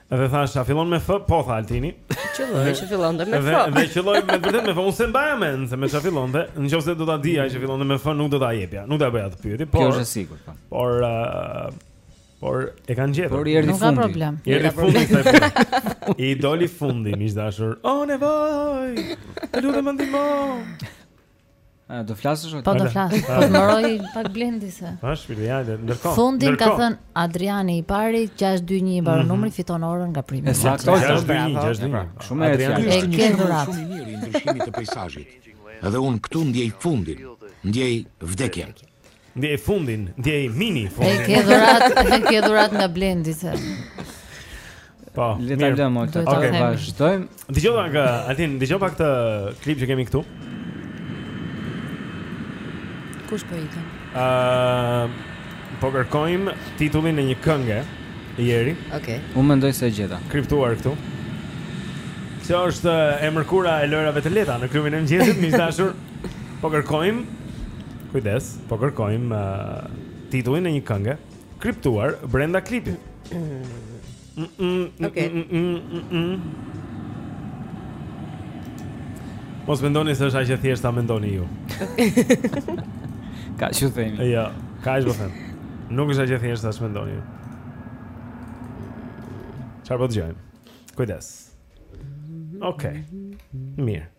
Dhe thashë, a fillon me F, po tha Altini.
Qëlloi që fillon dhe me F.
Dhe qëlloi me vërtet me F, unë s'e mbaja mend, se me që fillon dhe, në që se do ta dija që fillon dhe me F, nuk do ta jepja, nuk ta bëja këtë pyetje, por...
Kjo është e sigurt, po.
Por, por, e kanë gjetur.
Por i erdhi fundi.
Nuk ka problem.
I erdhi fundi, se fundi. I doli fundi, miq dashur. O, nevojë! Të lutem më ndihmo!
A do flasësh atë?
Po do flas. Po mbaroj pak blendi se.
Bash filiale, ndërkohë.
Fundin ka thën Adriani i pari 621 i baro
mhm.
numri fiton orën nga Prime.
Saktë,
621, 621.
Shumë e rëndë.
E ke dhurat.
Shumë i mirë i ndryshimit të peizazhit. Edhe unë këtu ndjej fundin, ndjej vdekjen.
Ndjej fundin, ndjej mini fundin.
E ke dhurat, e ke dhurat nga Blendi se.
Po,
le ta lëmë
atë.
Okej, vazhdojmë.
Dëgjova nga Altin, dëgjova këtë klip që kemi këtu.
Kush po i
ka? Ëm, po kërkojmë titullin e një kënge ieri.
Okej. Okay.
Unë mendoj se e gjeta.
Kriptuar këtu. Kjo është e mërkura e lojrave të lehta në klubin e mëngjesit, miq të dashur. Po kërkojmë Kujdes, po kërkojmë uh, titullin e një kënge kriptuar brenda klipit.
Okej.
Mos mendoni se është aq e thjeshtë sa mendoni ju.
Kaq po themi.
Jo, ja, kaq po them. Nuk është aq e thjeshtë sa mendoni ju. Çfarë po dëgjojmë? Kujdes. Okej.
Okay. Mirë.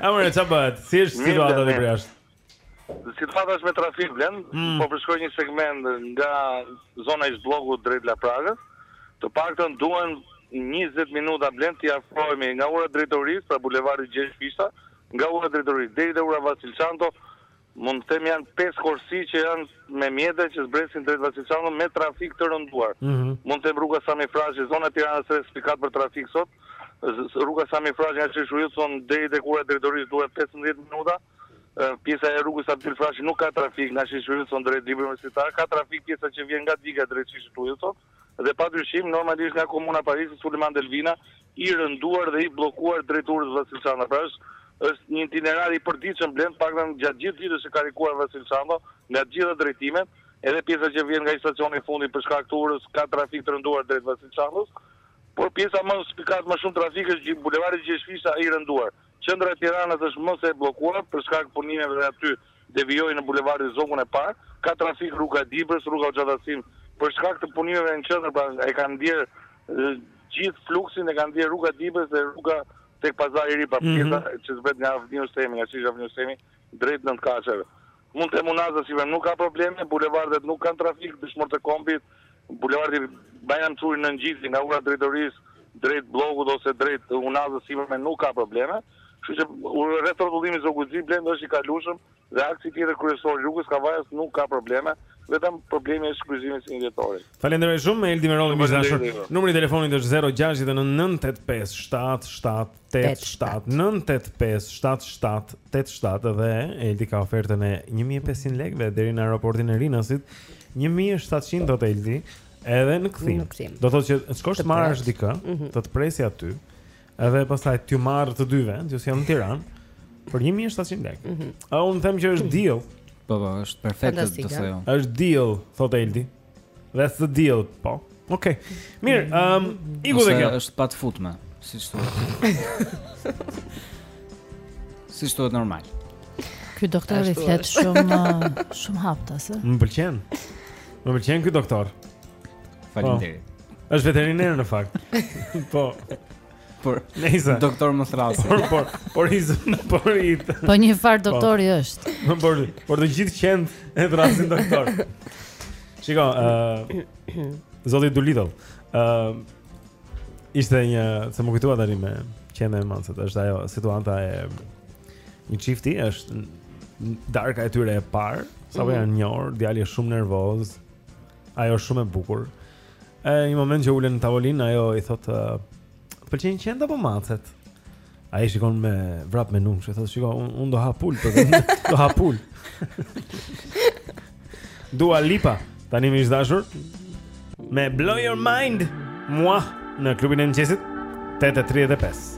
A
more, ça bëhet? Si është situata aty përjashta?
Situata është me trafik, Blend,
mm.
po përshkoj një segment nga zona e ish-Bllokut drejt Laprakës, të paktën duhen 20 minuta, Blend, t'i afrohemi nga Ura e Drejtorisë, pra bulevardit Gjergj Fishta, nga Ura e Drejtorisë, deri te ura Vasil Shanto, Mund të them janë pesë korsi që janë me mjete që zbresin drejt Vasil Shantos me trafik të rënduar. Mund të them rruga Sami Frashëri, zona e Tiranës së Re spikat për trafik sot. Rruga Sami Frashëri nga Sheshi Wilson deri tek ura e drejtorisë duhen pesëmbëdhjetë minuta. Pjesa e rrugës Abdyl Frashëri nuk ka trafik nga Sheshi Wilson drejt Librit Universitar. Ka trafik pjesa që vjen nga diga drejt Sheshit Wilson. dhe pa dyshim normalisht nga komuna e Parisit Sulejman Delvina i rënduar dhe i bllokuar drejt urës Vasil Shanto pra është është një itinerar i përditshëm Blend të paktën gjatë gjithë ditës është e karikuar Vasil Shanto nga të gjitha drejtimet edhe pjesa që vjen nga stacioni i fundit për shkak të urës ka trafik të rënduar drejt Vasil Shantos por pjesa ku spikat më shumë trafik është bulevardi Gjergj Fishta i rënduar Qendra e Tiranës është mëse e bllokuar për shkak të punimeve dhe aty devijojnë në bulevardin Zogu i Parë. Ka trafik rruga e Dibrës, rruga Hoxha Tahsim. Për shkak të punimeve në qendër pra e kanë ndjerë gjithë fluksin e kanë ndjerë rruga e Dibrës dhe rruga tek Pazari i Ri
pra
pjesa që zbret nga Avni Rustemi, nga Sheshi Avni Rustemi drejt nëntëkatësheve. Mund të them Unaza e sipërme, nuk ka probleme, bulevardet nuk kanë trafik, Dëshmorët e Kombit, bulevardi Bajram Curri në ngjitje nga Ura e Drejtorisë drejt Bllokut ose drejt Unazës së sipërme nuk ka probleme. Kështu që rreth rrotullimit Zogu i Zi, Blend është i kalueshëm dhe aksi tjetër kryesor Rrugës së Kavajës nuk ka probleme, vetëm problemi është kryqëzimi 21 Dhjetorit.
Falenderoj shumë Eldi Merolli miq të
dashur.
Numri i telefonit është 0692985770. 879857787 dhe Eldi ka ofertën e 1500 lekëve deri në aeroportin e Rinasit 1700 thotë Eldi edhe në kthim.
Në kthim.
Do thotë që shkon
të
marrësh dikë,
mm -hmm.
të të presi aty. Edhe pastaj t'ju marr të dyve, ju sjell në Tiranë për 1700 lekë.
Mm
-hmm. Ë unë them që është deal.
Po po, është perfekte do
të
thoja.
Është deal, thotë Eldi. That's the deal, po. Okej. Okay. Mirë, ëm, mm.
um, iku
dhe kjo.
Është pa të futme, siç thua. siç thua normal.
Ky doktor i flet shumë uh, shumë haptas, ë.
Më pëlqen. Më pëlqen ky doktor.
Faleminderit.
Po. Është veterinar në fakt. Po.
Por
nejse.
Doktor më thërrasin.
Por por por i zon por i.
Po një far po. doktori është.
Por por të gjithë qentë e thërrasin doktor. Shiko, ë uh, Zoti Dulitëll. ë uh, Ishte një, se më kujtua tani me qentë e macet, është ajo situata e një çifti, është
darka e tyre e parë, sapo
mm
-hmm. janë njohur, djali është shumë nervoz. Ajo është shumë e bukur. E një moment që ulen në tavolinë, ajo i thot, të pëlqejnë qentë apo macet? Ai shikon me vrap menunë, i thot, shiko, unë un do ha pul, po do ha pul. Dua Lipa, tani miq të dashur me Blow Your Mind, mua në klubin e mëngjesit 8:35.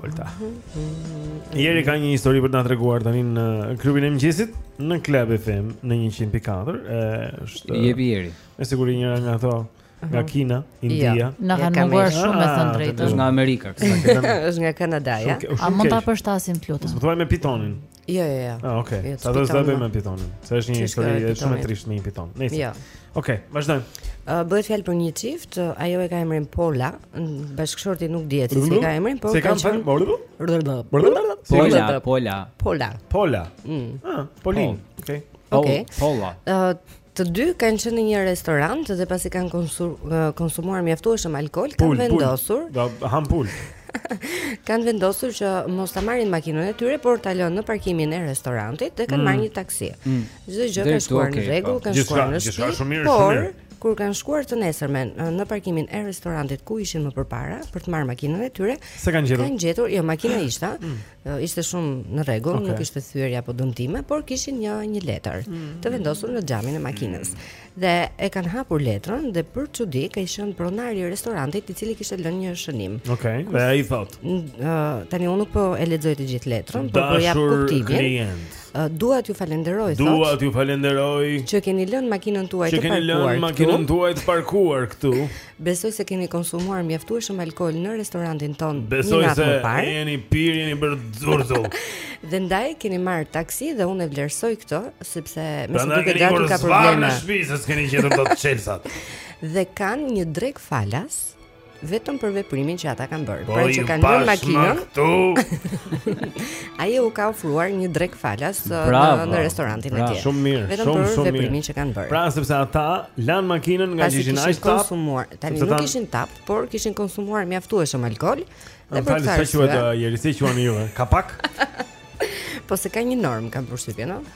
Olta. Jeri ka një histori për të na treguar tani në klubin e mëngjesit në Club FM në 104.3
Jepi Jeri.
Me siguri njëra nga ato nga mhm. Kina, jo, India.
Ja, na kanë munguar shumë me thënë
ah,
drejtë.
Është nga Amerika, kësaj.
Është nga
Kanada, ja.
A mund ta përshtasim të lutem?
Do të thuash me pitonin.
Jo, jo, jo.
Ah, okay.
Jo,
S'do
ta
bëjmë me pitonin? Se është një histori shumë e trishtë me një piton. Nejse.
Jo.
Okej, vazhdojmë.
Uh, bëhet fjalë për një çift, ajo e ka emrin Pola, bashkëshorti nuk dihet se si ka emrin, por
ajo e
ka
emrin
Pola. Pola,
Pola.
Pola. Pola.
Mm.
Ah, Polin. Okej.
Okej.
Pola.
Uh, Të dy kanë qenë në një restorant dhe pasi kanë konsum, konsumuar mjaftueshëm alkool, kanë
pul,
vendosur. Pul.
Do han pul.
kanë vendosur që mos ta marrin makinën e tyre, por ta lënë në parkimin e restorantit dhe kanë
mm.
marrë një taksi.
Mm.
Çdo mm.
gjë
ka shkuar në rregull, kanë shkuar në shtëpi. Por kur kanë shkuar të nesërmen në parkimin e restorantit ku ishin më përpara për të marrë makinën e tyre,
kanë gjetur,
kanë gjetur, jo makina ishte, mm. ishte shumë në rregull,
okay.
nuk kishte thyerje apo dëmtime, por kishin një një letër
mm -hmm.
të vendosur në xhamin e makinës. Mm -hmm. Dhe e kanë hapur letrën dhe për çudi ka qenë pronari i restorantit i cili kishte lënë një shënim.
Okej, okay. dhe ai thot.
Uh, tani unë nuk po e lexoj të gjithë letrën, por po jap kuptimin. Uh, dua t'ju falenderoj, thot.
Dua t'ju falenderoj.
Që keni lënë makinën tuaj të parkuar.
Që keni lënë makinën tuaj të parkuar këtu.
Besoj se keni konsumuar mjaftueshëm alkool në restorantin tonë.
Besoj se jeni pirë, jeni bërë
zurzull.
dhe ndaj keni marrë taksi dhe unë e vlerësoj këtë sepse me sa duket gati ka
probleme. Në shtëpi s'i keni gjetur dot çelësat.
dhe kanë një drekë falas vetëm për veprimin që ata kanë bërë.
Po
pra që kanë lënë makinën. Ai u ka ofruar një drekë falas uh, në, në restorantin e tij.
Shumë mirë,
vetëm
shumë,
për
shumë
veprimin që kanë bërë.
Pra sepse ata lanë makinën ngaqë ishin tapë.
Konsumuar. Tani nuk ishin tapë, por kishin konsumuar mjaftueshëm alkool. Dhe për këtë arsye.
Sa quhet uh, Jeri si e quani ju? Kapak.
Po se ka një normë kam përshtypjen, no?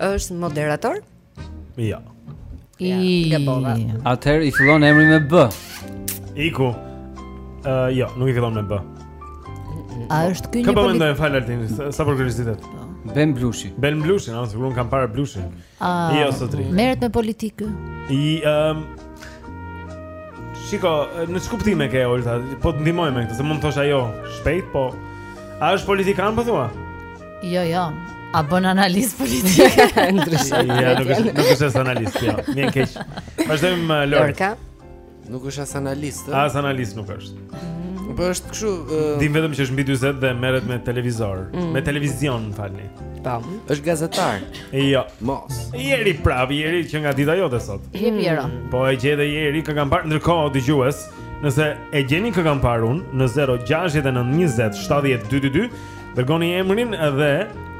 Është moderator?
Jo.
E
gabova.
Atëherë i fillon emri me B.
Iku. Ë, jo, nuk i fillon me B.
A është ky një politik?
Ka bërë ndonjë fall Altin, sa për kuriozitet. Po.
Ben Blushi.
Ben Blushi, me siguri ka parë Blushin.
Ah,
jo sot.
Merret me politikë.
I ëm um, Shiko, në çfarë kuptimi e ke Olta? Po të ndihmoj me këtë, se mund të thosh ajo shpejt, po a është politikan po thua?
Jo, jo. A bën analizë politike?
Ndryshe.
Ja, nuk është, nuk është as analist, jo. Mirë keq. Vazhdojmë uh, Lorca.
Lorca.
Nuk është as analist. ë?
As analist nuk është.
Po është kështu, ë,
Dim vetëm që është mbi 40 dhe merret me televizor,
Mm.
me televizion, më falni.
Po.
është gazetar.
Jo.
Mos.
Jeri prapë, jeri qenka dita jote sot.
Jepi Era.
Po e gjej dhe jeri kë kam parë ndërkohë dëgjues. Nëse e gjeni kë kam parë unë në 0692070222 Dërgoni emrin dhe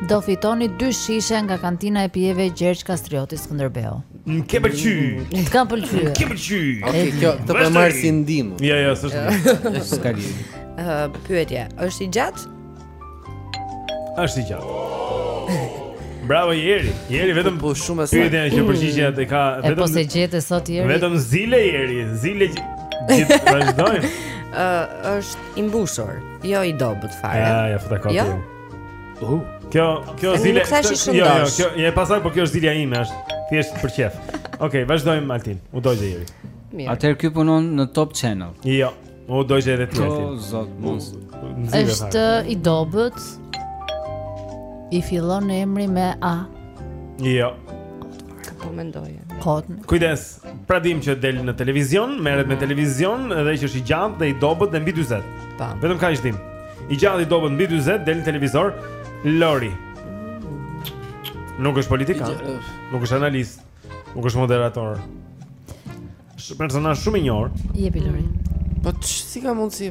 do fitoni dy shishe nga kantina e pijeve Gjergj Kastrioti Skënderbeu.
Më ke pëlqy.
Të kam pëlqy.
Më ke pëlqy.
Okej, kjo të po marr si ndihmë.
Jo, jo, s'është.
S'ka lidhje.
Ëh, pyetje, është i gjatë?
Është i gjatë. Bravo Jeri. Jeri vetëm
po shumë
sa. Pyetje që përgjigjen ta ka
po
vetëm.
Po s'e gjete sot Jeri.
Vetëm zile Jeri, zile gjithë vazhdojmë.
Ëh, është i mbushur. Jo i dobët fare.
Ja, ja futa kot.
Jo.
Uh. Kjo, kjo zile. Jo, jo, kjo e ke pasaj, por kjo është zilja ime, është thjesht për qejf. Okej, okay, vazhdojmë Altin. U dogj dhe Jeri.
Mirë.
Atëherë ky punon në Top Channel.
Jo. U dogje edhe ti Altin.
O zot, mos.
Është i dobët. I fillon emri me A.
Jo.
Po mendoje.
Kot.
Kujdes. Pra dim që del në televizion, merret me televizion dhe që është i gjatë dhe i dobët dhe mbi 40.
Ta.
Vetëm kaq dim. I gjatë i dobët mbi 40 del në televizor Lori. Nuk është politikan, nuk është analist, nuk është moderator. Është personazh shumë i njohur.
Jepi Lori.
Po si ka
mundësi?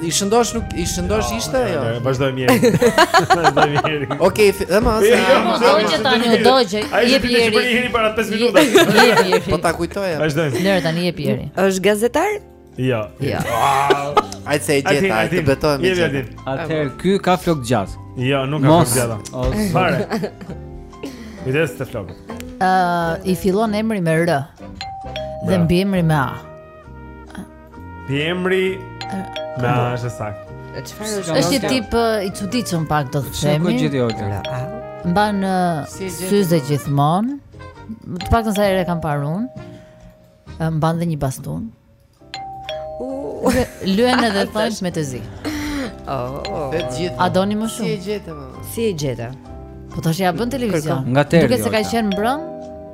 I shëndosh nuk i shëndosh jo, ishte ajo.
Jo, vazhdojmë mirë. Vazhdojmë mirë.
Okej, dhe
më
as. Lori tani u dogje.
Ai
jep
ieri.
Ai
jep ieri para 5 minuta.
Jep ieri.
Po ta kujtoja.
Vazhdojmë.
Lori tani jep ieri.
Është gazetar?
Jo.
Jo.
Ai se
i
jet,
ai
të betohem. Jep
ieri.
Atëherë ky ka flokë të gjatë.
Jo, nuk ka
flokë
të
gjatë. Oh,
Fare. Kujdes te flokët.
Ë, i fillon emri me R. Dhe mbiemri me A.
Mbiemri me A është
e saktë
Çfarë
është?
Është një tip i çuditshëm pak do të themi.
Çfarë gjeti Olga?
Mban syze gjithmonë. Të paktën sa herë e kam parë unë. Mban dhe një bastun. Lyen edhe thonjtë me të zi.
Oh,
oh.
A doni më shumë?
Si e gjeta më?
Si e gjeta?
Po ç'ta shash, bën televizion. Duket se ka qenë mbrëm.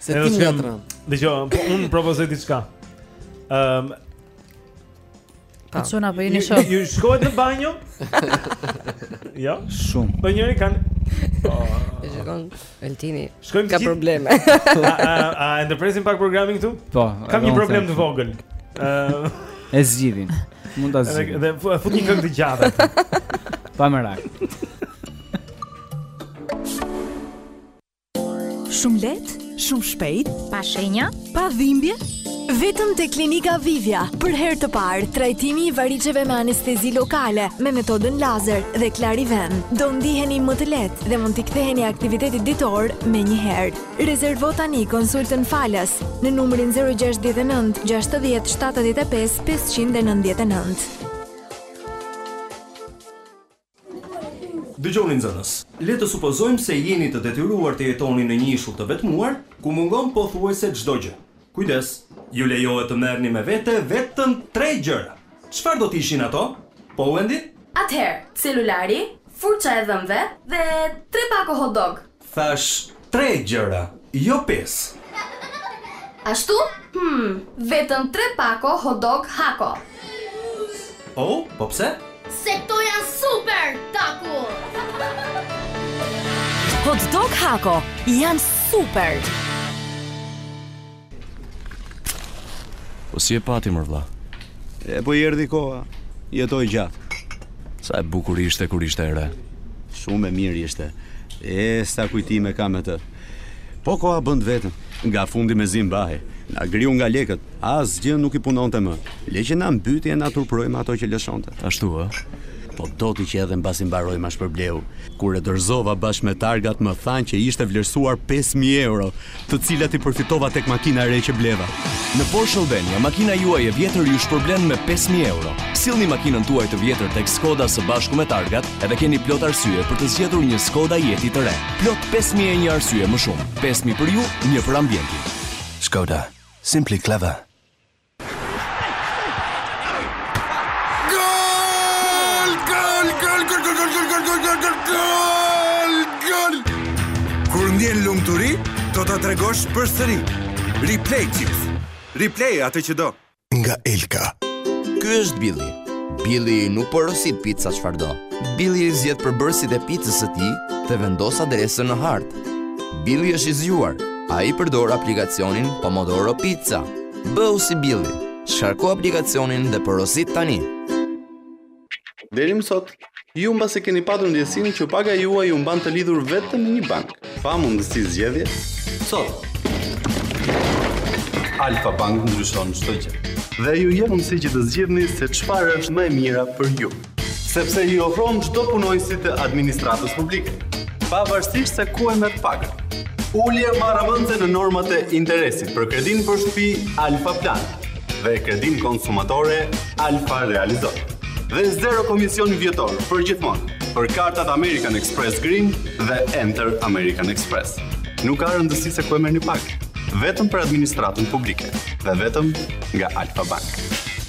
Se
ti
nga
Trump. Dëgjoj,
po unë propozoj diçka. Ëm um, Ta.
Po çuna po jeni shokë.
Ju shkohet në banjo? jo.
Shumë.
Po njëri kanë
Po. Shikon, Altini.
Shkojmë,
ka probleme.
a a a ndërpresim pak programin këtu?
Po.
Kam një problem të vogël. Ë
e zgjidhim. Mund ta zgjidhim.
Dhe fut një këngë të gjatë.
Pa merak.
Shumë lehtë, shumë shpejt, pa shenja, pa dhimbje, vetëm te Klinika Vivia. Për herë të parë, trajtimi i variçeve me anestezi lokale, me metodën lazer dhe Klariven. Do ndiheni më të lehtë dhe mund t'i ktheheni aktivitetit ditor menjëherë. Rezervo tani konsultën falas në numrin 069 60 75 599.
Dëgjoni nxënës, le të supozojmë se jeni të detyruar të jetoni në një ishull të vetmuar, ku mungon pothuajse çdo gjë. Kujdes, ju lejohet të merrni me vete vetëm tre gjëra. Çfarë do të ishin ato? Po Wendy?
Atëherë, celulari, furça e dhëmbëve dhe tre pako hot dog.
Thashë tre gjëra, jo pesë.
Ashtu? Hum, vetëm tre pako hot dog Hako.
Oh, po pse?
Se këto janë super, Taku!
Hot dog Hako janë super!
Po si e pati mor vlla?
E po i erdi koha, jetoi gjatë.
Sa e bukur ishte kur ishte e re.
Shumë e mirë ishte. E sa kujtime kam me të. Po koha bën të vetën, nga fundi mezi mbahej. Na griu nga lekët, asgjë nuk i punonte më. Lëre që na mbyti e na turpëroi me ato që lëshonte.
Ashtu, e?
Po do ti që edhe mbasi mbaroi ma shpërbleu. Kur e dorëzova bashkë me targat më thanë që ishte vlerësuar 5.000 euro. të cilat i përfitova tek makina e re që bleva.
Në Porsche Albania, makina juaj e vjetër ju shpërblen me 5.000 euro. Sillni makinën tuaj të vjetër tek Skoda së bashku me targat edhe keni plot arsye për të zgjedhur një Skoda Yeti të re. Plot 5.000 e një arsye më shumë. 5.000 për ju, një për ambientin. Skoda. Simply clever.
tregosh përsëri. Replay Chips. Replay atë që do.
Nga Elka.
Ky është Billy. Billy nuk porosit pizza çfarëdo. Billy zgjedh përbërësit e pizzës së tij dhe vendos adresën në hartë. Billy është i zgjuar. Ai përdor aplikacionin Pomodoro Pizza. Bëhu si Billy, shkarko aplikacionin dhe porosit tani.
Deri më sot, ju mbase keni patur ndjesinë që paga juaj ju mban të lidhur vetëm me një bankë. Pa mundësi zgjedhje, sot. Alfa Bank ndryshon shteg. Dhe ju jep mundësi që të zgjidhni se çfarë është më e mira për ju. Sepse i ofron çdo punonjësi të administratës publike, pavarësisht se ku e merr pagën. Ulje marramendëse në normat e interesit për kredinë për shtëpi Alfa Plan dhe kredinë konsumatore Alfa Realizo. Dhe zero komision vjetor përgjithmonë për kartat American Express Green dhe Enter American Express. Nuk ka rëndësi se ku e merrni pagën, vetëm për administratën publike dhe vetëm nga Alfa Bank.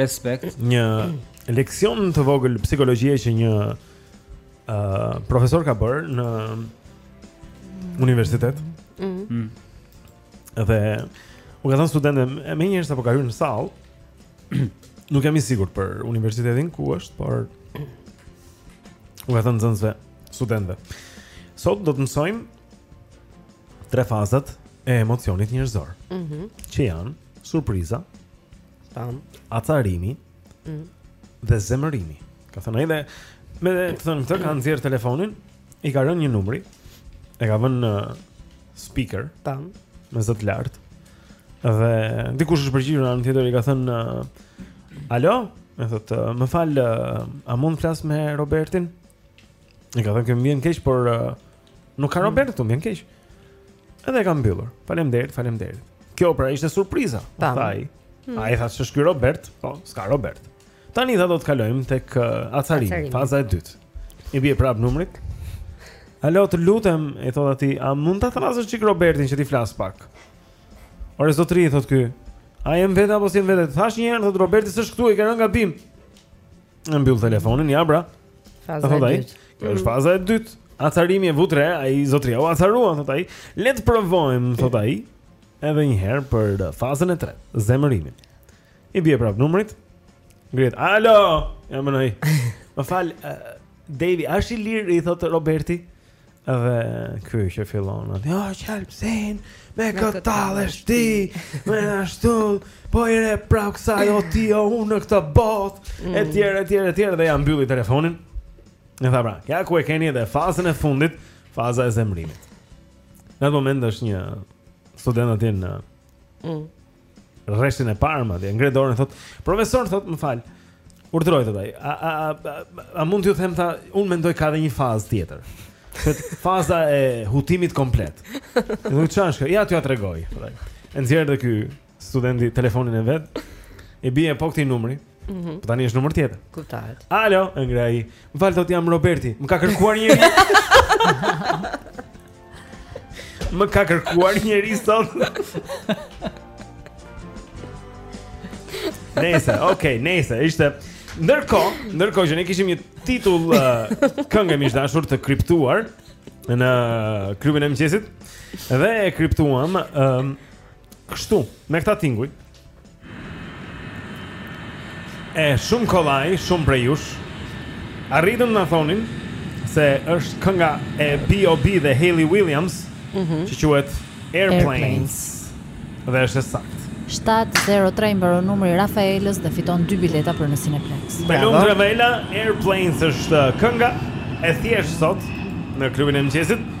Respekt.
Një leksion të vogël psikologjie që një ë uh, profesor ka bërë në universitet.
Ëh.
Mm. Mm.
Dhe u ka thënë studentëve, menjëherë sapo ka hyrë në sallë, nuk jam i sigurt për universitetin ku është, por u ka thënë nxënësve studentëve. Sot do të mësojmë tre fazat e emocionit njerëzor.
Mhm.
Mm që janë surpriza,
tam,
acarimi
mm.
dhe zemërimi. Ka thënë ai dhe me të thënë këtë ka nxjerrë telefonin, i ka rënë një numri, e ka vënë në speaker,
tam,
me zë të lartë. Dhe dikush është përgjigjur në anën tjetër i ka thënë Alo? Më thotë, më fal, a mund të flas me Robertin? I ka thënë që më vjen keq, por uh, nuk ka Robert këtu, më vjen keq. Edhe e ka mbyllur. Faleminderit, faleminderit. Kjo pra ishte surpriza,
Tam.
tha ai.
Hmm.
Ai tha kush është ky Robert, po, s'ka Robert. Tani tha do të kalojmë tek uh, acarimi,
Acarimi.
faza e dytë. I bie prap numrit. Alo, të lutem, i thotë atij, a mund ta thërrasësh çik Robertin që t'i flas pak? Ore zotri, i thotë ky. A je në vete apo s'je në vete? Thashë një herë, thotë Roberti, s'është këtu, i ke rënë gabim. Ia mbyll telefonin, ja pra
Faza e dytë
Kjo është faza e dytë Acarimi e vutë re, ai zotëria U acarua, thotë ai Le të provojmë, thotë ai Edhe njëherë për fazën e tre Zemërimin I bie prapë numrit Ngrihet, alo Ja më nëj Më falë, uh, Davy, a është i lirë, i thotë Roberti Dhe ky që fillon atë, jo qalpsin, me kë tallesh ti, me ashtu, po i re prapë s'ka o ti o unë në këtë botë,
mm.
e tjere, e tjere, e tjere, dhe ia mbylli telefonin, e tha pra, ja ku e keni dhe fazën e fundit, faza e zemërimit. Në atë moment është një student atje në...
Mm.
rreshtin e parë madje ngre dorën thotë profesor thotë më fal urdhëro i thotë ai a, a, a, a mund t'ju them tha unë mendoj ka edhe një fazë tjetër thotë faza e hutimit komplet thotë ç'është ja t'jua tregoj e nxjerr edhe ky studenti telefonin e vet i bie po këtij numri
Mm -hmm.
Po tani është numër tjetër.
Kuptohet.
Alo, e ngre ai. Më fal, thotë jam Roberti. Më ka kërkuar njeri. Më ka kërkuar njeri sot. Nejse, okay, nejse ishte ndërkohë, ndërkohë që ne kishim një titull uh, kënge miq të dashur të kriptuar në klubin e mëngjesit dhe e kriptuam um, kështu me këta tinguj. E shumë kollaj, shumë prej jush Arritën të na thonin Se është kënga e B.O.B. dhe Hayley Williams
mm -hmm.
Që quhet Airplanes,
Airplanes.
Dhe është e saktë
7-0-3 mbaron numri i Rafaelës dhe fiton 2 bileta për në Cineplex
Belum Rafaela, Airplanes është kënga E thjeshtë sot në klubin e
mëngjesit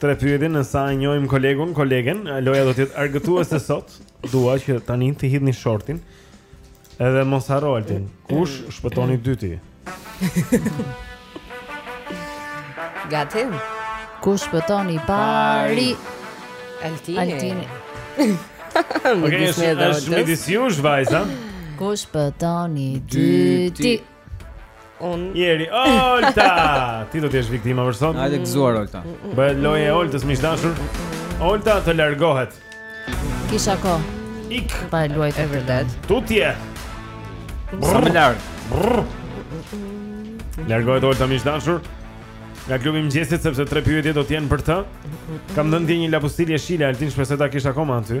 Tre pyetje në
sa e
njohim kolegun, kolegen, loja do të jetë argëtuese sot. Dua që tani të hidhni shortin. Edhe mos harro Altin. Kush shpëton i dyti?
Gati.
Kush shpëton i pari?
Altini.
Altini.
Okej, okay, është midis jush vajza.
Kush shpëton i dyti?
Unë
Je ti Olta. Ti do të jesh viktima për sot.
Hajde gëzuar Olta.
Bëhet loja e Oltës miq të dashur. Olta të largohet.
Kisha kohë.
Ik.
Pa luajtur
vërtet.
Tutje.
Sa më larg.
Largohet Olta miq të dashur. Nga klubi i mëngjesit, sepse tre pyetje do t'jenë për të Kam dhënë ti një lapustil jeshil, Altin shpresoj ta kesh akoma aty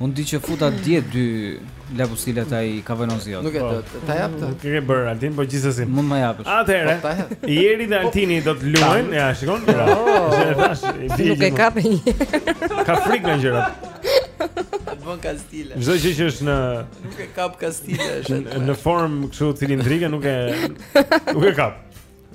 Unë di që futa dje dy labusila ta i ka vënë Ozit
Nuk e të po. ta jap të
Ke bërë Altin, po gjithsesi
mund më japësh
Atere,
po,
Eri dhe Altini do të luen Ja, shikon
Nuk e kap një
Ka frikë nga gjëra
Bën kastile
Çdo gjë që është në
Nuk e kap kastile
Në formë këshu cilindrike nuk e Nuk e kap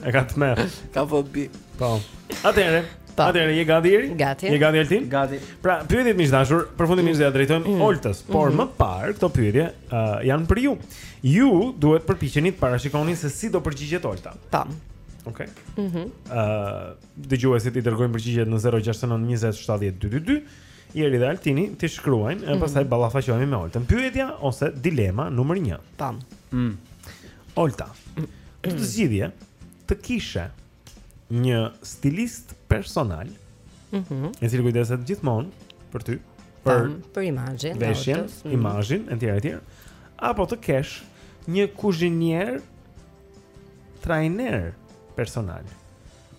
E ka tmerr.
Ka fobi.
Po. Atëherë,
Po.
atëherë je gati Eri?
Gati.
Je gati Altin?
Gati.
Pra, pyetjet miq të dashur, përfundimisht do ja drejtojmë Mm. Oltës, por Mhm. më parë këto pyetje uh, janë për ju. Ju duhet përpiqeni të parashikoni se si do përgjigjet Olta.
Po.
Okej.
Mhm.
Ë, dëgjuesit i dërgojnë përgjigjet në 069 20 70 222. Eri dhe Altini t'i shkruajnë e pastaj ballafaqohemi me Oltën. Pyetja ose dilema numër 1.
Tam.
Mm.
Olta, do të zgjidhje të kishe një stilist personal,
Mhm.
i cili kujdeset gjithmonë për ty,
për
Tam, për imazhin e,
veshjen,
Oltës. Mm.
imazhin etj etj, apo të kesh një kuzhinier trajner personal.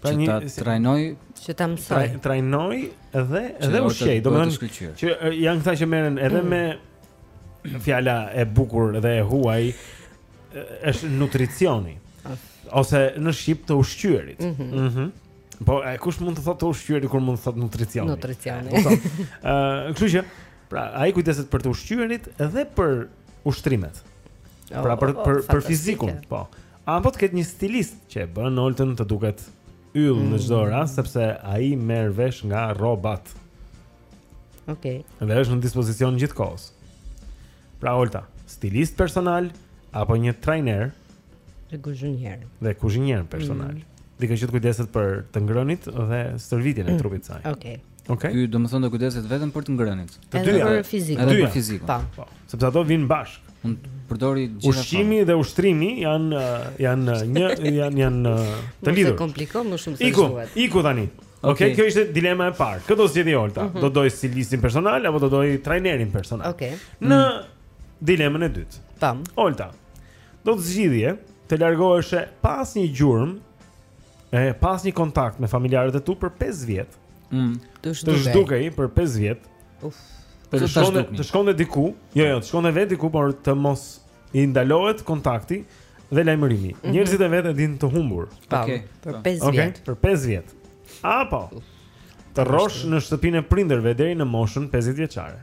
Pra
që ta trajnoj,
që ta mësoj.
Traj, trajnoj edhe
që
edhe ushqej, domethënë që janë këta që merren edhe mm. me fjala e bukur dhe e huaj është nutricioni. Ah. Ose në shqip të ushqyerit.
Mhm.
Mm mhm. Mm po, e, kush mund të thotë të ushqyerit kur mund të thotë nutricioni?
Nutricioni.
Ëh, uh, kështu që pra ai kujdeset për të ushqyerit dhe për ushtrimet. Oh, pra për
oh,
për, për fizikun, po. Apo të ketë një stilist që e bën Oltën të duket yll mm. në çdo rast sepse ai merr vesh nga rrobat.
Okej. Okay.
Dhe është në dispozicion gjithë kohës. Pra Olta, stilist personal apo një trajner?
Dhe kuzhinier.
Dhe kuzhinier personal.
Mm.
Dikë që të kujdeset për të ngrënit dhe stërvitjen e mm. trupit të saj.
Okej.
Okay. Okay.
Ky domethënë do kujdeset vetëm për të ngrënit.
Të dyja.
Edhe për fizikun.
Edhe për fizikun.
Po.
po. Sepse ato vijnë bashkë.
Mund të përdori gjithashtu.
Ushqimi dhe ushtrimi janë janë një janë janë të lidhur.
Është komplikuar më shumë se duhet.
Iku, iku tani. Okej,
okay,
kjo ishte dilema e parë. Kë do zgjidhte Olta?
Mm -hmm.
Do dojë stilistin personal apo do dojë trajnerin personal?
Okej. Okay.
Në mm. dilemën e dytë.
Tam.
Olta. Do të zgjidhje të largoheshe pa asnjë gjurmë e pa asnjë kontakt me familjarët e tu për 5 vjet.
Mm.
Të zhdukej.
Të
zhdukej
për 5 vjet.
Uf.
Të
shkonte të
shkonte diku, jo jo, të shkonte vetë diku, por të mos i ndalohet kontakti dhe lajmërimi.
Mm -hmm.
Njerëzit e vet e dinë të humbur.
Okej.
Okay.
Për
5 vjet.
Okej,
okay.
për 5 vjet. Apo. Të rrosh në shtëpinë e prindërve deri në moshën 50 vjeçare.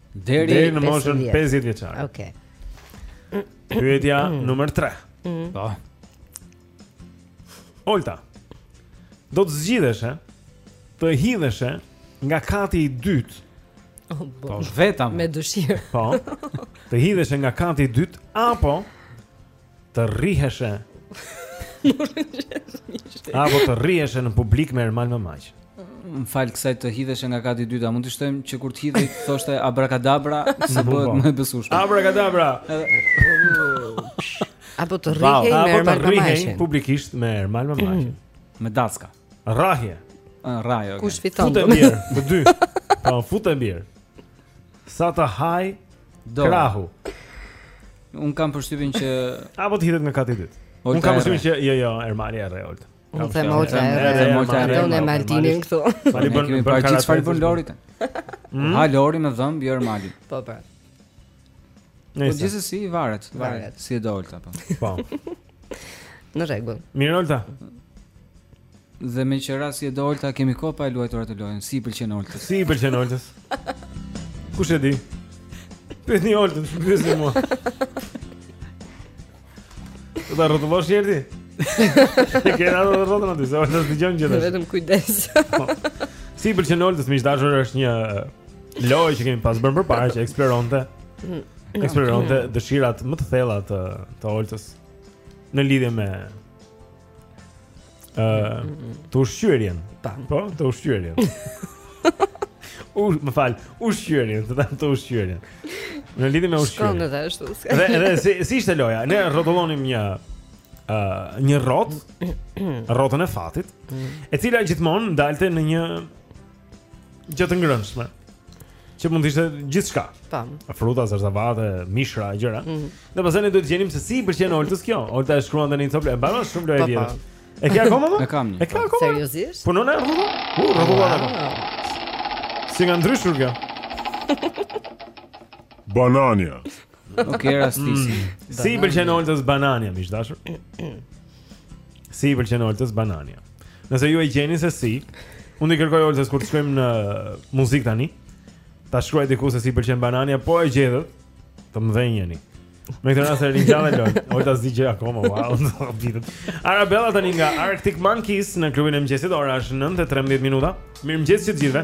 Deri,
deri në moshën
50
vjeçare.
Okej. Okay.
Pyetja mm. numër 3.
Mm.
Po.
Olta. Do të zgjidhje, të hidheshe nga kati i dytë.
Oh,
po vetëm
me dëshirë.
Po. Të hidheshe nga kati i dytë apo Të rriheshe. Apo të rriheshe në publik me Ermal Mamaqin.
Më fal kësaj të hidheshe nga kati i dytë, mund të shtojmë që kur të hidhej të thoshte abrakadabra, se bëhet më e besueshme.
Abrakadabra.
Apo të rrihej me Ermal Mamaqin.
Publikisht me Ermal Mamaqin.
Me dacka.
Rrahje.
Rrahje.
Kush fiton?
Futë mirë, të dy. Po futë mirë. Sa të hajë
Dot
krahu.
Un kam përshtypjen që
apo të hidhet nga kati i dytë. Un kam përshtypjen që jo jo Ermali e rreh Oltën.
Unë them Olta e rreh.
Olta e rreh.
Unë
them
Altinin këtu.
Fali
bën bën
para çfarë
fali
bën Lorit.
Hmm?
Ha Lori me dhëmb jo Ermali.
Po po.
Po gjithsesi varet,
varet
si e do Olta po.
Po.
Në rregull.
Mirë Olta.
Dhe meqë ra si e do Olta, kemi kohë pa e luajtur atë lojën. Si i pëlqen Oltës?
Si i pëlqen Oltës? Kush e di? Pyetni Oltën, pyetni mua. Do ta rrotullosh njëri? Të kena do të rrotën aty, se Olta s'dëgjon gjë tash.
Vetëm kujdes.
Po. Si i pëlqen Oltës, miq të dashur, është një lojë që kemi pas bërë më parë që eksploronte. Mm. Eksploronte dëshirat më të thella të të Oltës në lidhje me Ëh, uh, mm -hmm. të ushqyerjen. Po, të ushqyerjen. U, më fal, ushqyerjen, të them të ushqyerjen. Në lidhje me ushqyerjen.
Shkon edhe ashtu.
Dhe edhe si si ishte loja? Ne rrotullonim një ë uh, një rrot, rrotën e fatit, e cila gjithmonë dilte në një Gjë të ngrënshme. Që mund të ishte gjithçka.
Tam.
Fruta, zarzavate, mishra, gjëra.
Mm -hmm.
Dhe pastaj ne duhet të gjenim se si i pëlqen Oltës kjo. Olta e shkruan tani në copë. E mban mend shumë lojë
e
vjetër. E ke akoma më?
E kam një.
E ke akoma?
Seriozisht?
Punon në rruga? Po, rruga apo? Si na ka ndryshuar kjo?
Banania.
Okej, rastisi.
Mm. Si i pëlqen Oltës banania, miq të dashur? Si i pëlqen Oltës banania? Nëse ju e gjeni se si, unë i kërkoj Oltës kur të shkojmë në muzikë tani. Ta shkruaj diku se si i pëlqen banania, po e gjetët, të mëdhenj jeni.
Me këtë rast e ringjallëm lojën Olta s'di gjë akoma, wow, vitet Arabella tani nga Arctic Monkeys Në klubin e mëngjesit, ora është 9.13 minuta Mirëmëngjes të gjithëve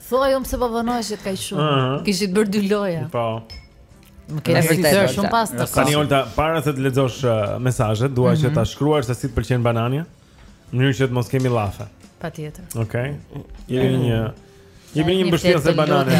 Thuaj unë pse po vonohesh kaq shumë.
Ëh.
Kishit bërë dy loja.
Po.
Më ke vërtitur shumë pas në kohë.
Tani Olta, para se të lexosh uh, mesazhet, dua që
mhm.
ta shkruash si të pëlqen banania, në mënyrë që të mos kemi llafe.
Patjetër.
Okej. Jemi një Jemi një
mbështjellëse
banane.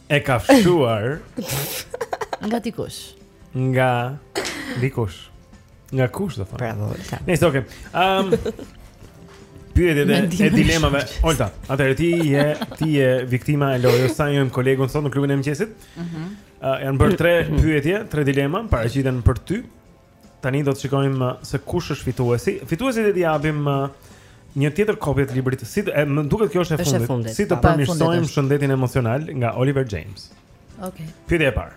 E kafshuar
Nga dikush?
Nga dikush
Nga kush do thonë
Bravo, Olta
Nejse, okej um, Pyetja e, e dilemave Olta, atëherë ti je, ti je viktima e lojës Sa njohim kolegun sot në klubin e mëngjesit uh
mhm. -huh.
uh, Janë bërë tre pyetje, tre dilema Paraqiten për ty Tani do të shikojmë uh, se kush është fituesi. Fituesit do t'i japim uh, një tjetër kopje të librit. Si të, e, më duket kjo është e
Është e
fundit.
fundit,
Si të
po. Po, e fundit
përmirësojmë
është.
shëndetin emocional nga Oliver James.
Okej.
Pyetja e parë.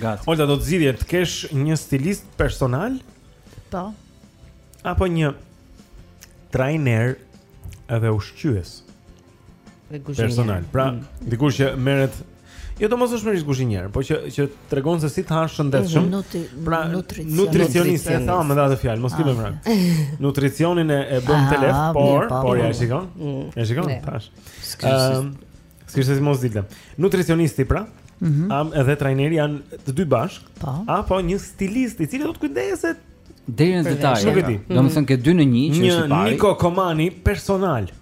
Gati.
Olta, do të zgjidhje të kesh një stilist personal
Po.
apo një trajner edhe ushqyes.
dhe kuzhinier.
Personal. Pra,
mm.
dikush që merret Jo domosdoshmërisht kuzhinier, po që, që të tregon se si të hash shëndetshëm
mm -hmm.
Pra
nutricionist
e thamë me dy fjalë, mos kime
ah.
mërë Nutricionin e, e bëm
ah,
të
lefë,
por, por, por, e shikon
mm.
E shikon, tash ehm, S'kishte si mos dilte Nutricionisti pra,
mm -hmm.
am, edhe trajneri janë të dy bashk
po.
Apo një stilist, i cili do të kujdeset
Deri në detaj, domethënë ke dy në një që
një,
është i pari Një
Niko Komani personal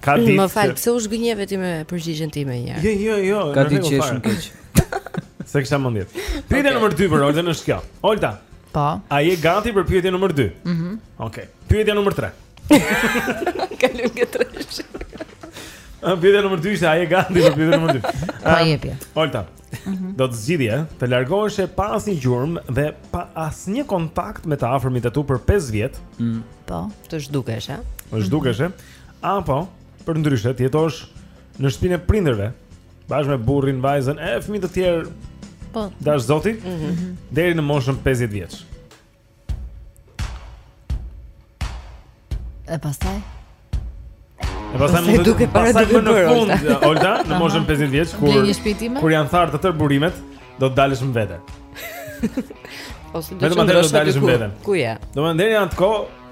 Ka ditë.
Më fal, pse u zhgënjeve ti me përgjigjen time një herë?
Jo, jo, jo.
Ka ditë që është keq.
Se kisha mendje. Pyetja okay. nr. 2 për Oltën është kjo. Olta.
Po.
A je gati për pyetjen nr. 2?
Mhm.
Mm Okej. Okay. Pyetja nr. 3.
Kalojmë te treshi.
Ah, pyetja nr. 2 është a je gati për pyetjen nr. 2?
Po jepe.
Olta. Mm -hmm. Do të zgjidhje, të largoheshe pa asnjë gjurmë dhe pa asnjë kontakt me të afërmit e tu për 5 vjet.
Mm.
Po,
të zhdukesh, ha?
Të zhdukesh, ha? Apo, përndryshe, të jetosh në shtëpinë e prindërve, bashkë me burrin, vajzën e fëmijë të tjerë.
Po.
Dashtë zoti,
mm -hmm.
deri në moshën 50 vjeç.
E pastaj?
E pastaj mund të
duket para
të në fund,
Olta,
në moshën 50 vjeç kur kur janë tharë të tërë burimet, do të dalësh më vete.
Ose do të
dalësh më vete.
Ku je?
Do
të,
deri
në
atë kohë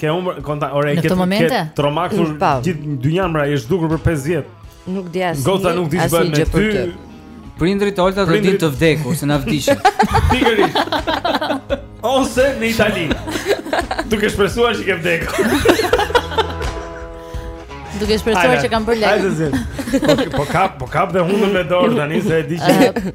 Ke humbur kontakt ore ke ke tromaksur gjithë dynjanë pra je zhdukur për 5 vjet.
Nuk di as.
Goca nuk di ç'bëhet me ty.
Prindërit Olta do
të
dinë të vdekur se na vdiqën.
Pikërisht. Ose në Itali. Duke shpresuar që ke vdekur.
Duke shpresuar që kam bërë
lekë.
Hajde
zi. Po, po kap, po kap dhe hundën me dorë tani se e di që.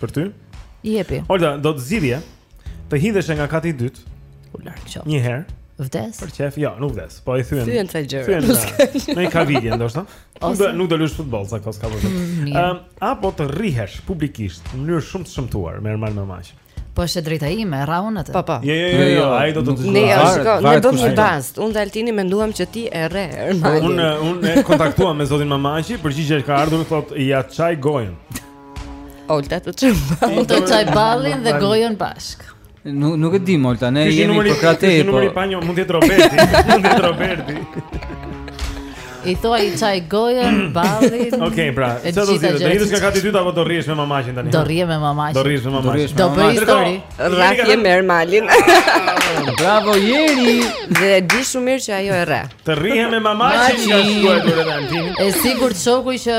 Për ty?
Jepi.
Olta, do të zgjidhje të hidhesh nga kati i dytë.
U larg qoftë.
Një herë.
Vdes.
Për qejf, jo, nuk vdes. Po i thyen.
Thyen ca gjëra.
Thyen. Një kavilje ndoshta. Nuk do nuk do luash futboll sa kos ka Vlora.
Mm,
Ëm, apo të rrihesh publikisht në mënyrë shumë të shëmtuar me Ermal Mamaqin.
Po është e drejta ime, ta rrah unë atë.
Po po.
Jo, jo, jo, jo, ai do të të.
Ne jashtë ne
bëmë
një bast. Unë dhe Altini menduam që ti e
rreh
Ermal.
Unë unë kontaktova me zotin Mamaqi, përgjigja që ka ardhur thotë ia çaj gojën.
Olta të çaj
ballin. Të çaj ballin dhe gojën bashkë.
Nuk nuk e di Olta, ne jemi për gratë.
Ky numri i panjohur mund të jetë Roberti, mund të jetë Roberti. I thua i çaj gojën ballin.
Okej, okay,
pra.
Çfarë do zgjedhësh? Do hidhesh nga kati i dytë apo do rrihesh me Mamaqin tani?
Do rrihem me Mamaqin.
Do rrihesh me Mamaqin.
Do bëj histori.
Rrahje me Ermalin.
Bravo Jeri.
Dhe e di shumë mirë që ajo e rreh.
Të rrihem me Mamaqin, ka shkuar duhet të antin.
E sigurt shoku që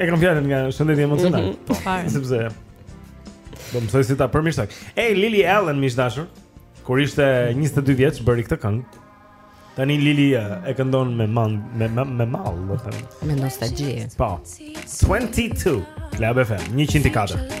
E
kam fjalën nga shëndeti emocional.
Mhm, po fare.
Sepse do mësoj si ta përmirësoj. Ej Lily Allen Miss Dashuri, kur ishte 22 vjeç bëri këtë këngë. Tani Lily e, e këndon me man, me me, me mall, do të them.
Me nostalgji.
Po. 22. Club FM 104.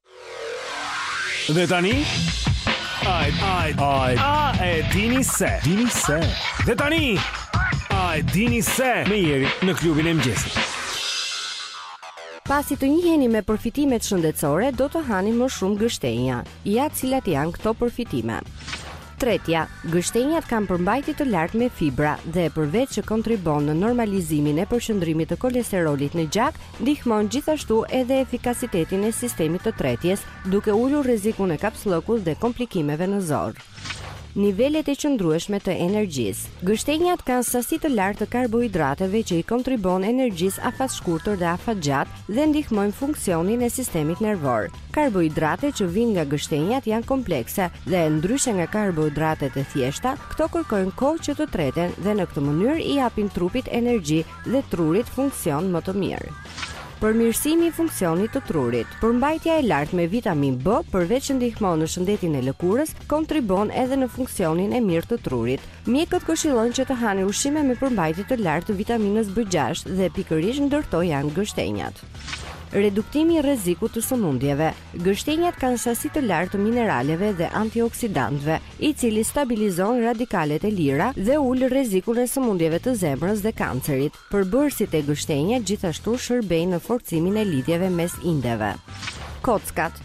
Dhe tani Ai ai ai a e dini se dini se Dhe tani Ai dini se me Jerin në Klubin e Mëngjesit
Pasi të njiheni me përfitimet shëndetësore, do të hani më shumë gështenja. Ja cilat janë këto përfitime. Tretja, gështenjat kanë përmbajtje të lartë me fibra dhe përveç që kontribuon në normalizimin e përqendrimit të kolesterolit në gjak, ndihmon gjithashtu edhe efikasitetin e sistemit të tretjes, duke ulur rrezikun e kapsllëkut dhe komplikimeve në zorrë. Nivelet e qëndrueshme të energjisë. Gështenjat kanë sasi të lartë të karbohidrateve që i kontribuojnë energjisë afatshkurtër dhe afatgjatë dhe ndihmojnë funksionin e sistemit nervor. Karbohidratet që vijnë nga gështenjat janë komplekse dhe ndryshe nga karbohidratet e thjeshta, këto kërkojnë kohë që të treten dhe në këtë mënyrë i japin trupit energji dhe trurit funksion më të mirë.
Përmirësimi i funksionit të trurit. Përmbajtja e lartë me vitaminë B, përveç që ndihmon në shëndetin e lëkurës, kontribuon edhe në funksionin e mirë të trurit. Mjekët këshillojnë që të hani ushqime me përmbajtje të lartë të vitaminës B6 dhe pikërisht ndër to janë gështenjat. Reduktimi i rrezikut të sëmundjeve. Gështenjat kanë sasi të lartë të mineraleve dhe antioksidantëve, i cili stabilizon radikalet e lira dhe ul rrezikun e sëmundjeve të zemrës dhe kancerit. Përbërësit e gështenjave gjithashtu shërbejnë në forcimin e lidhjeve mes indeve. Kockat.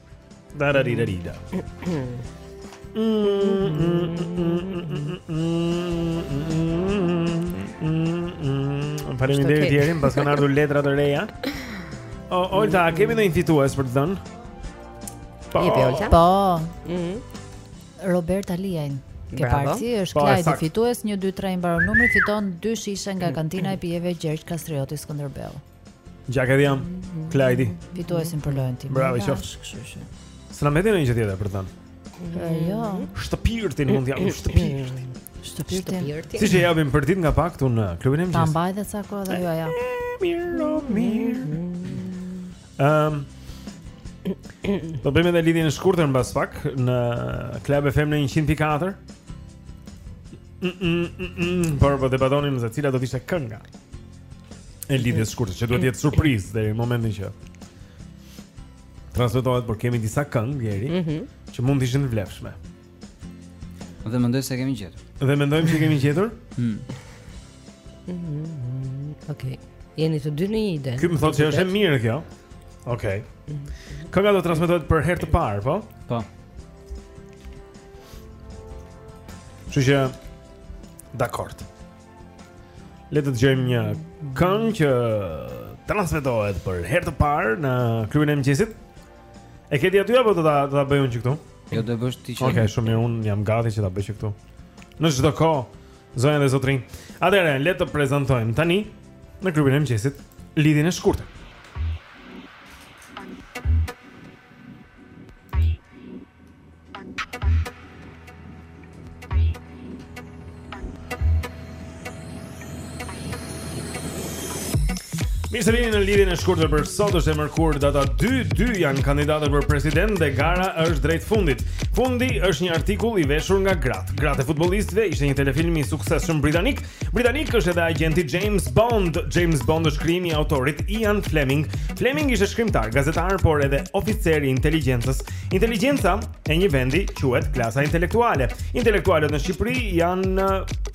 Dararilarila. Faleminderit
okay.
Xheri, pas kanë ardhur letra të reja. O Olta, a kemi ndonjë fitues për të dhënë? Po.
Jepi Olta.
Po.
Mhm.
Mm Robert Aliaj. Ke parti është
po,
Klajdi fitues 1 2 3 i mbaron numri fiton dy shishe nga kantina e pijeve Gjergj Kastrioti Skënderbeu.
Gjaket jam, mhm. Klajdi
fituesi për lojën time
Bravo,
i
qoftë S'na mbeti një gjë tjetër, për të thënë
Jo
Shpirtin, mund ta jap,
shpirtin Shpirtin
Siç e japim përditë nga pak, këtu në klubin e mëngjesit Ta
mbaj dhe sa kohë dhe jo, ja
Mirë, mirë Ehm Do bëjmë edhe lidhjen e shkurtër mbas pak në Club FM në 100.4. Mm, mm, mm, mm, por po debatonim se cila do të ishte kënga. e lidhjes së shkurtër që duhet të jetë surprizë deri në momentin që transmetohet, por kemi disa këngë deri
mm -hmm.
që mund të ishin të vlefshme.
Dhe mendoj se kemi gjetur.
Dhe mendojmë se e kemi gjetur? Mm.
Mm -hmm.
Okej. Okay. Jeni të dy në një ide.
Ky më thotë se është e mirë kjo. Okej. Okay. Mm -hmm. Kënga do të transmetohet për herë të parë, po?
Po.
Kështu që, dakord. Le të dëgjojmë një këngë që transmetohet për herë të parë në klubin e mëngjesit. E ke ti aty apo do ta do ta bëj unë këtu?
Jo, do e bësh ti.
Okej, okay, shumë mirë, unë jam gati që ta bëj këtu. Në çdo kohë, zonja dhe zotërinj. Atëherë, le të prezantojmë tani në klubin e mëngjesit lidhjen e shkurtër. Mirë se vini në lidhjen e shkurtër për sot është e mërkurë data 2-2 janë kandidatët për president dhe gara është drejt fundit. Fundi është një artikull i veshur nga gratë. Gratë e futbollistëve ishte një telefilm i suksesshëm britanik Britanik është edhe agjenti James Bond. James Bond është krijimi i autorit Ian Fleming. Fleming ishte shkrimtar, gazetar, por edhe oficer i inteligjencës. Inteligjenca e një vendi quhet klasa intelektuale. Intelektualët në Shqipëri janë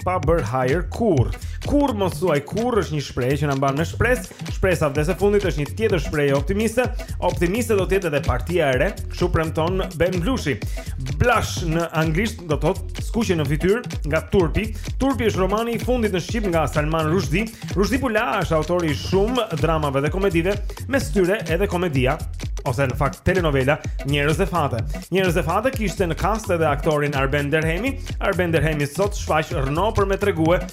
pa bërë hajër kurrë. Kurrë mos thuaj kurrë është një shprehje që na mban me shpresë Shpresa vdes e fundit është një tjetër shprehje optimiste. Optimiste do të jetë edhe partia e re, kështu premton Ben Blushi. Blush në anglisht do të thotë skuqje në fytyrë nga turpi. Turpi është romani i fundit në shqip nga Salman Rushdie. Ruzhdi Pula është autor i shumë dramave dhe komedive, mes tyre edhe komedia ose në fakt telenovela Njerëz dhe Fate. Njerëz dhe Fate kishte në kast edhe aktorin Arben Derhemi. Arben Derhemi sot shfaq rrno për me tregue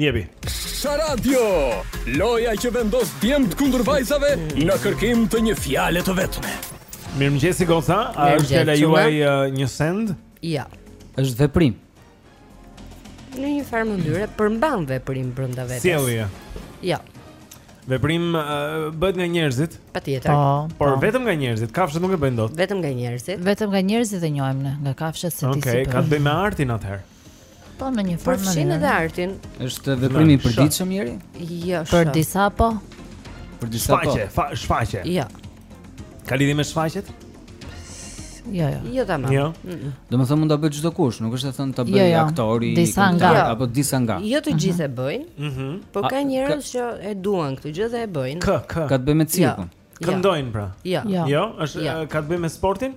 Jepi.
Sharadio, loja që vendos djemt kundër vajzave në kërkim të një fjale të vetme.
Mirëmëngjesi, goca, a është fjala juaj një send?
Ja.
është veprim.
Në një farë mënyre, përmban veprim brenda vetes.
Sjelje.
Ja.
Veprim uh, bëhet nga njerëzit.
Patjetër.
Po,
por pa.
Po.
vetëm nga njerëzit, kafshët nuk e bëjnë dot.
Vetëm nga njerëzit.
Vetëm nga njerëzit e njohim ne, nga kafshët s'e okay,
di
se.
Okej, ka të bëjë me artin atëherë.
Po në një formë.
Përfshin edhe artin.
Është veprim i përditshëm Jeri?
Jo.
Për disa po.
Për disa po.
Shfaqje, shfaqje.
Jo.
Ka lidhje me shfaqjet?
Jo, jo.
Jo tamam.
Jo.
Domethënë mund ta bëjë çdokush, nuk është e thënë ta
bëjë
jo,
jo.
aktori
disa
nga jo.
apo disa nga.
Jo të gjithë e bëjnë.
Ëh.
Mhm.
Po
ka njerëz që e duan këtë gjë dhe e bëjnë.
Kë, kë?
Ka të bëjë me jo.
cirkun.
Këndojnë pra.
Jo.
Jo, është ka të bëjë me sportin?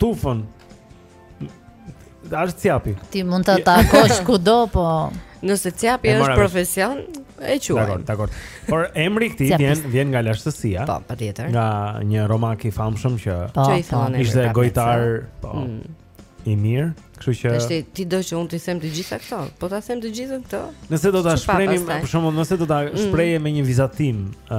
tufën. Dash, cjapi.
Ti mund ta takosh kudo, po
nëse
cjapi
është profesion, e
quaj.
Dakor,
dakor. Por emri i këtij vjen vjen nga lashtësia.
Po, patjetër.
Nga një romak i famshëm që
po,
që i
po.
thonë.
Ishte gojtar, po.
Mm.
I mirë, kështu që
Tash ti do që unë t'i them të gjitha këto. Po ta them të gjitha këto?
Nëse do ta
shprehim,
për shembull, nëse do ta mm. shprehje me një vizatim, ë,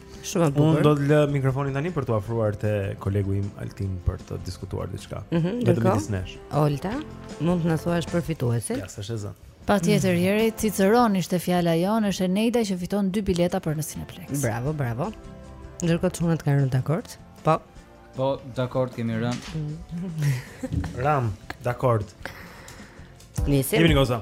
Shumë bukur.
Unë do të lë mikrofonin tani për t'u afruar te kolegu im Altin për të diskutuar diçka.
Mm
-hmm,
Vetëm
midis nesh.
Olta, mund të na thuash fituesin?
Ja, s'është e zënë.
Patjetër mm. Jeri, Ciceron ishte fjala jonë, është Eneida që fiton dy bileta për në Cineplex.
Bravo, bravo. Ndërkohë çunat kanë rënë dakord? Po.
Po, dakord kemi rënë.
Mm. Ramë dakord.
Nisim.
Jemi me goca.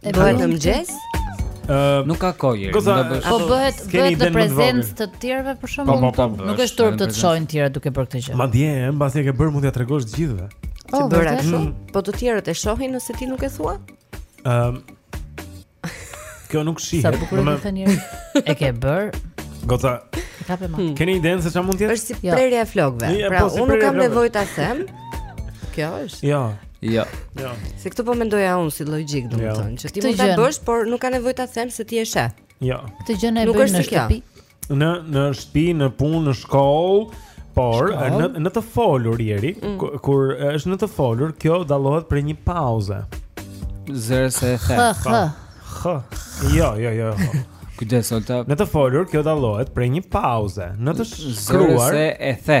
E
bëhet
në mëngjes? Ëh,
nuk
ka
kohë. Nuk do bësh.
Po bëhet, bëhet në prezencë
të
të tjerëve për shembull.
Po, po,
po,
nuk
është turp të shohin të tjerët duke bërë këtë gjë.
Madje, mbasi e ke bërë mund t'ia tregosh të gjithëve.
Po,
bëra kështu. Po të tjerët e shohin nëse ti nuk e thua?
Ëm, Kjo nuk shihet.
Sa bukur e thënë Jeri. E ke bërë.
Goca.
Kapeni.
Hmm.
Keni idenë se çfarë mund të jetë?
Është si
jo.
prerja e flokëve. Pra,
po,
unë nuk kam nevojë ta them. Kjo është.
Jo.
Jo.
Jo.
Se këtë po mendoja unë si logjikë, domethënë, jo. që ti mund ta bësh, por nuk ka nevojë ta them se ti e sheh.
Jo.
Këtë gjë e
bën
në shtëpi.
në në shtëpi, në punë, në shkollë, por
Shkollë.
në në të folur Jeri, Mm. ku- kur është në të folur, kjo dallohet prej një pauze.
Zëre se e the.
Hë, hë.
Hë. Jo, jo, jo.
Kujdes Olta.
Në të folur kjo dallohet prej një pauze. Në të
Zëre
shkruar
se e the.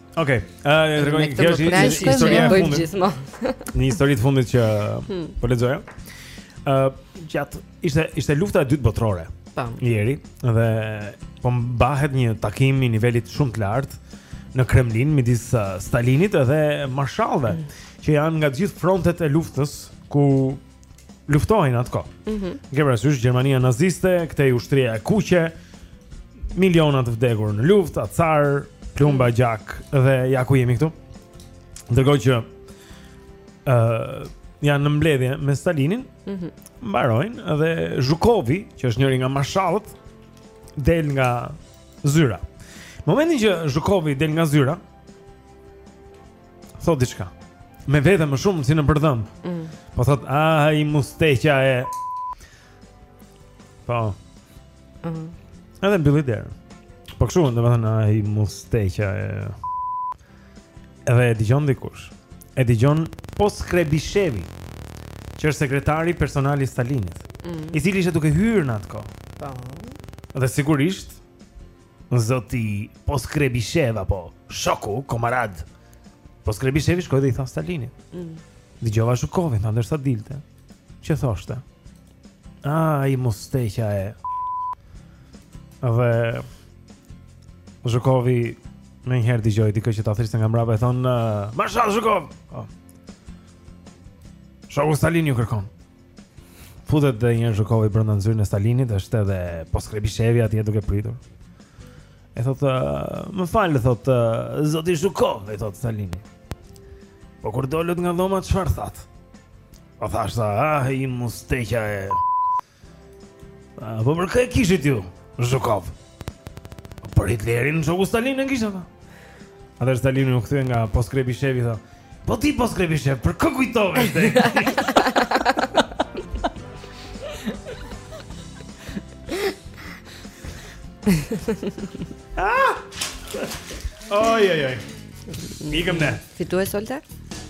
Okej, okay. uh, tregoj
një
histori
të
fundit. Një histori të fundit që
hmm.
po lexoja. Ë, uh, gjatë ishte ishte lufta e dytë botërore.
Po.
Jeri dhe po mbahet një takim i nivelit shumë të lartë në Kremlin midis Stalinit dhe marshallëve hmm. që janë nga të gjithë frontet e luftës ku luftohej në atë kohë.
Mhm.
Mm Ke parasysh Gjermania naziste, këtej ushtria e kuqe, miliona të vdekur në luftë, acar, plumba mm. gjak dhe ja ku jemi këtu. Ndërkohë që ë uh, janë në mbledhje me Stalinin,
mhm.
Mm mbarojnë dhe Zhukovi, që është njëri nga marshallët, del nga zyra. Momentin që Zhukovi del nga zyra, thot diçka. Me vete më shumë si nëpër dhëmbë.
Mm.
Po thot, "Ai musteqja e." Po.
Ëh. Mm.
Edhe mbylli derën. Po kështu, domethënë, "Ai musteqja e." Edhe e dëgjon dikush. E dëgjon Poskrebishevi, që është sekretari personal i Stalinit.
Mm.
I cili ishte duke hyrë në atë kohë.
Po.
Dhe sigurisht, Zoti Poskrebishev apo shoku, komarad Poskrebishevi shkoi dhe i tha Stalinit.
Mm.
Dëgjova Zhukovin, tha ndërsa dilte, që thoshte: Ai musteqa e. Dhe Zhukovi menjëherë dëgjoi dikë që ta thërriste nga mbrapa e thonë, "Marshal Zhukov." Oh. Shoku Stalin ju kërkon. Futet dhe një Zhukovi brenda në zyrën e Stalinit, është edhe Poskrebishevi atje duke pritur. I thot, më fal, thot, zoti Zhukov, i thot Stalini. Po kur dolët nga dhoma, çfarë thatë? Po thashë, tha, ai musteqja e... Po për kë e kishit ju, Zhukov? Për Hitlerin, shoku Stalin, e kisha, tha. Atëherë Stalini u kthye nga Poskrebishevi, tha: Po ti Poskrebishev, për kë kujtove ishte? Ah! Oj, oj, oj Ikëm ne
Fitu e
solte?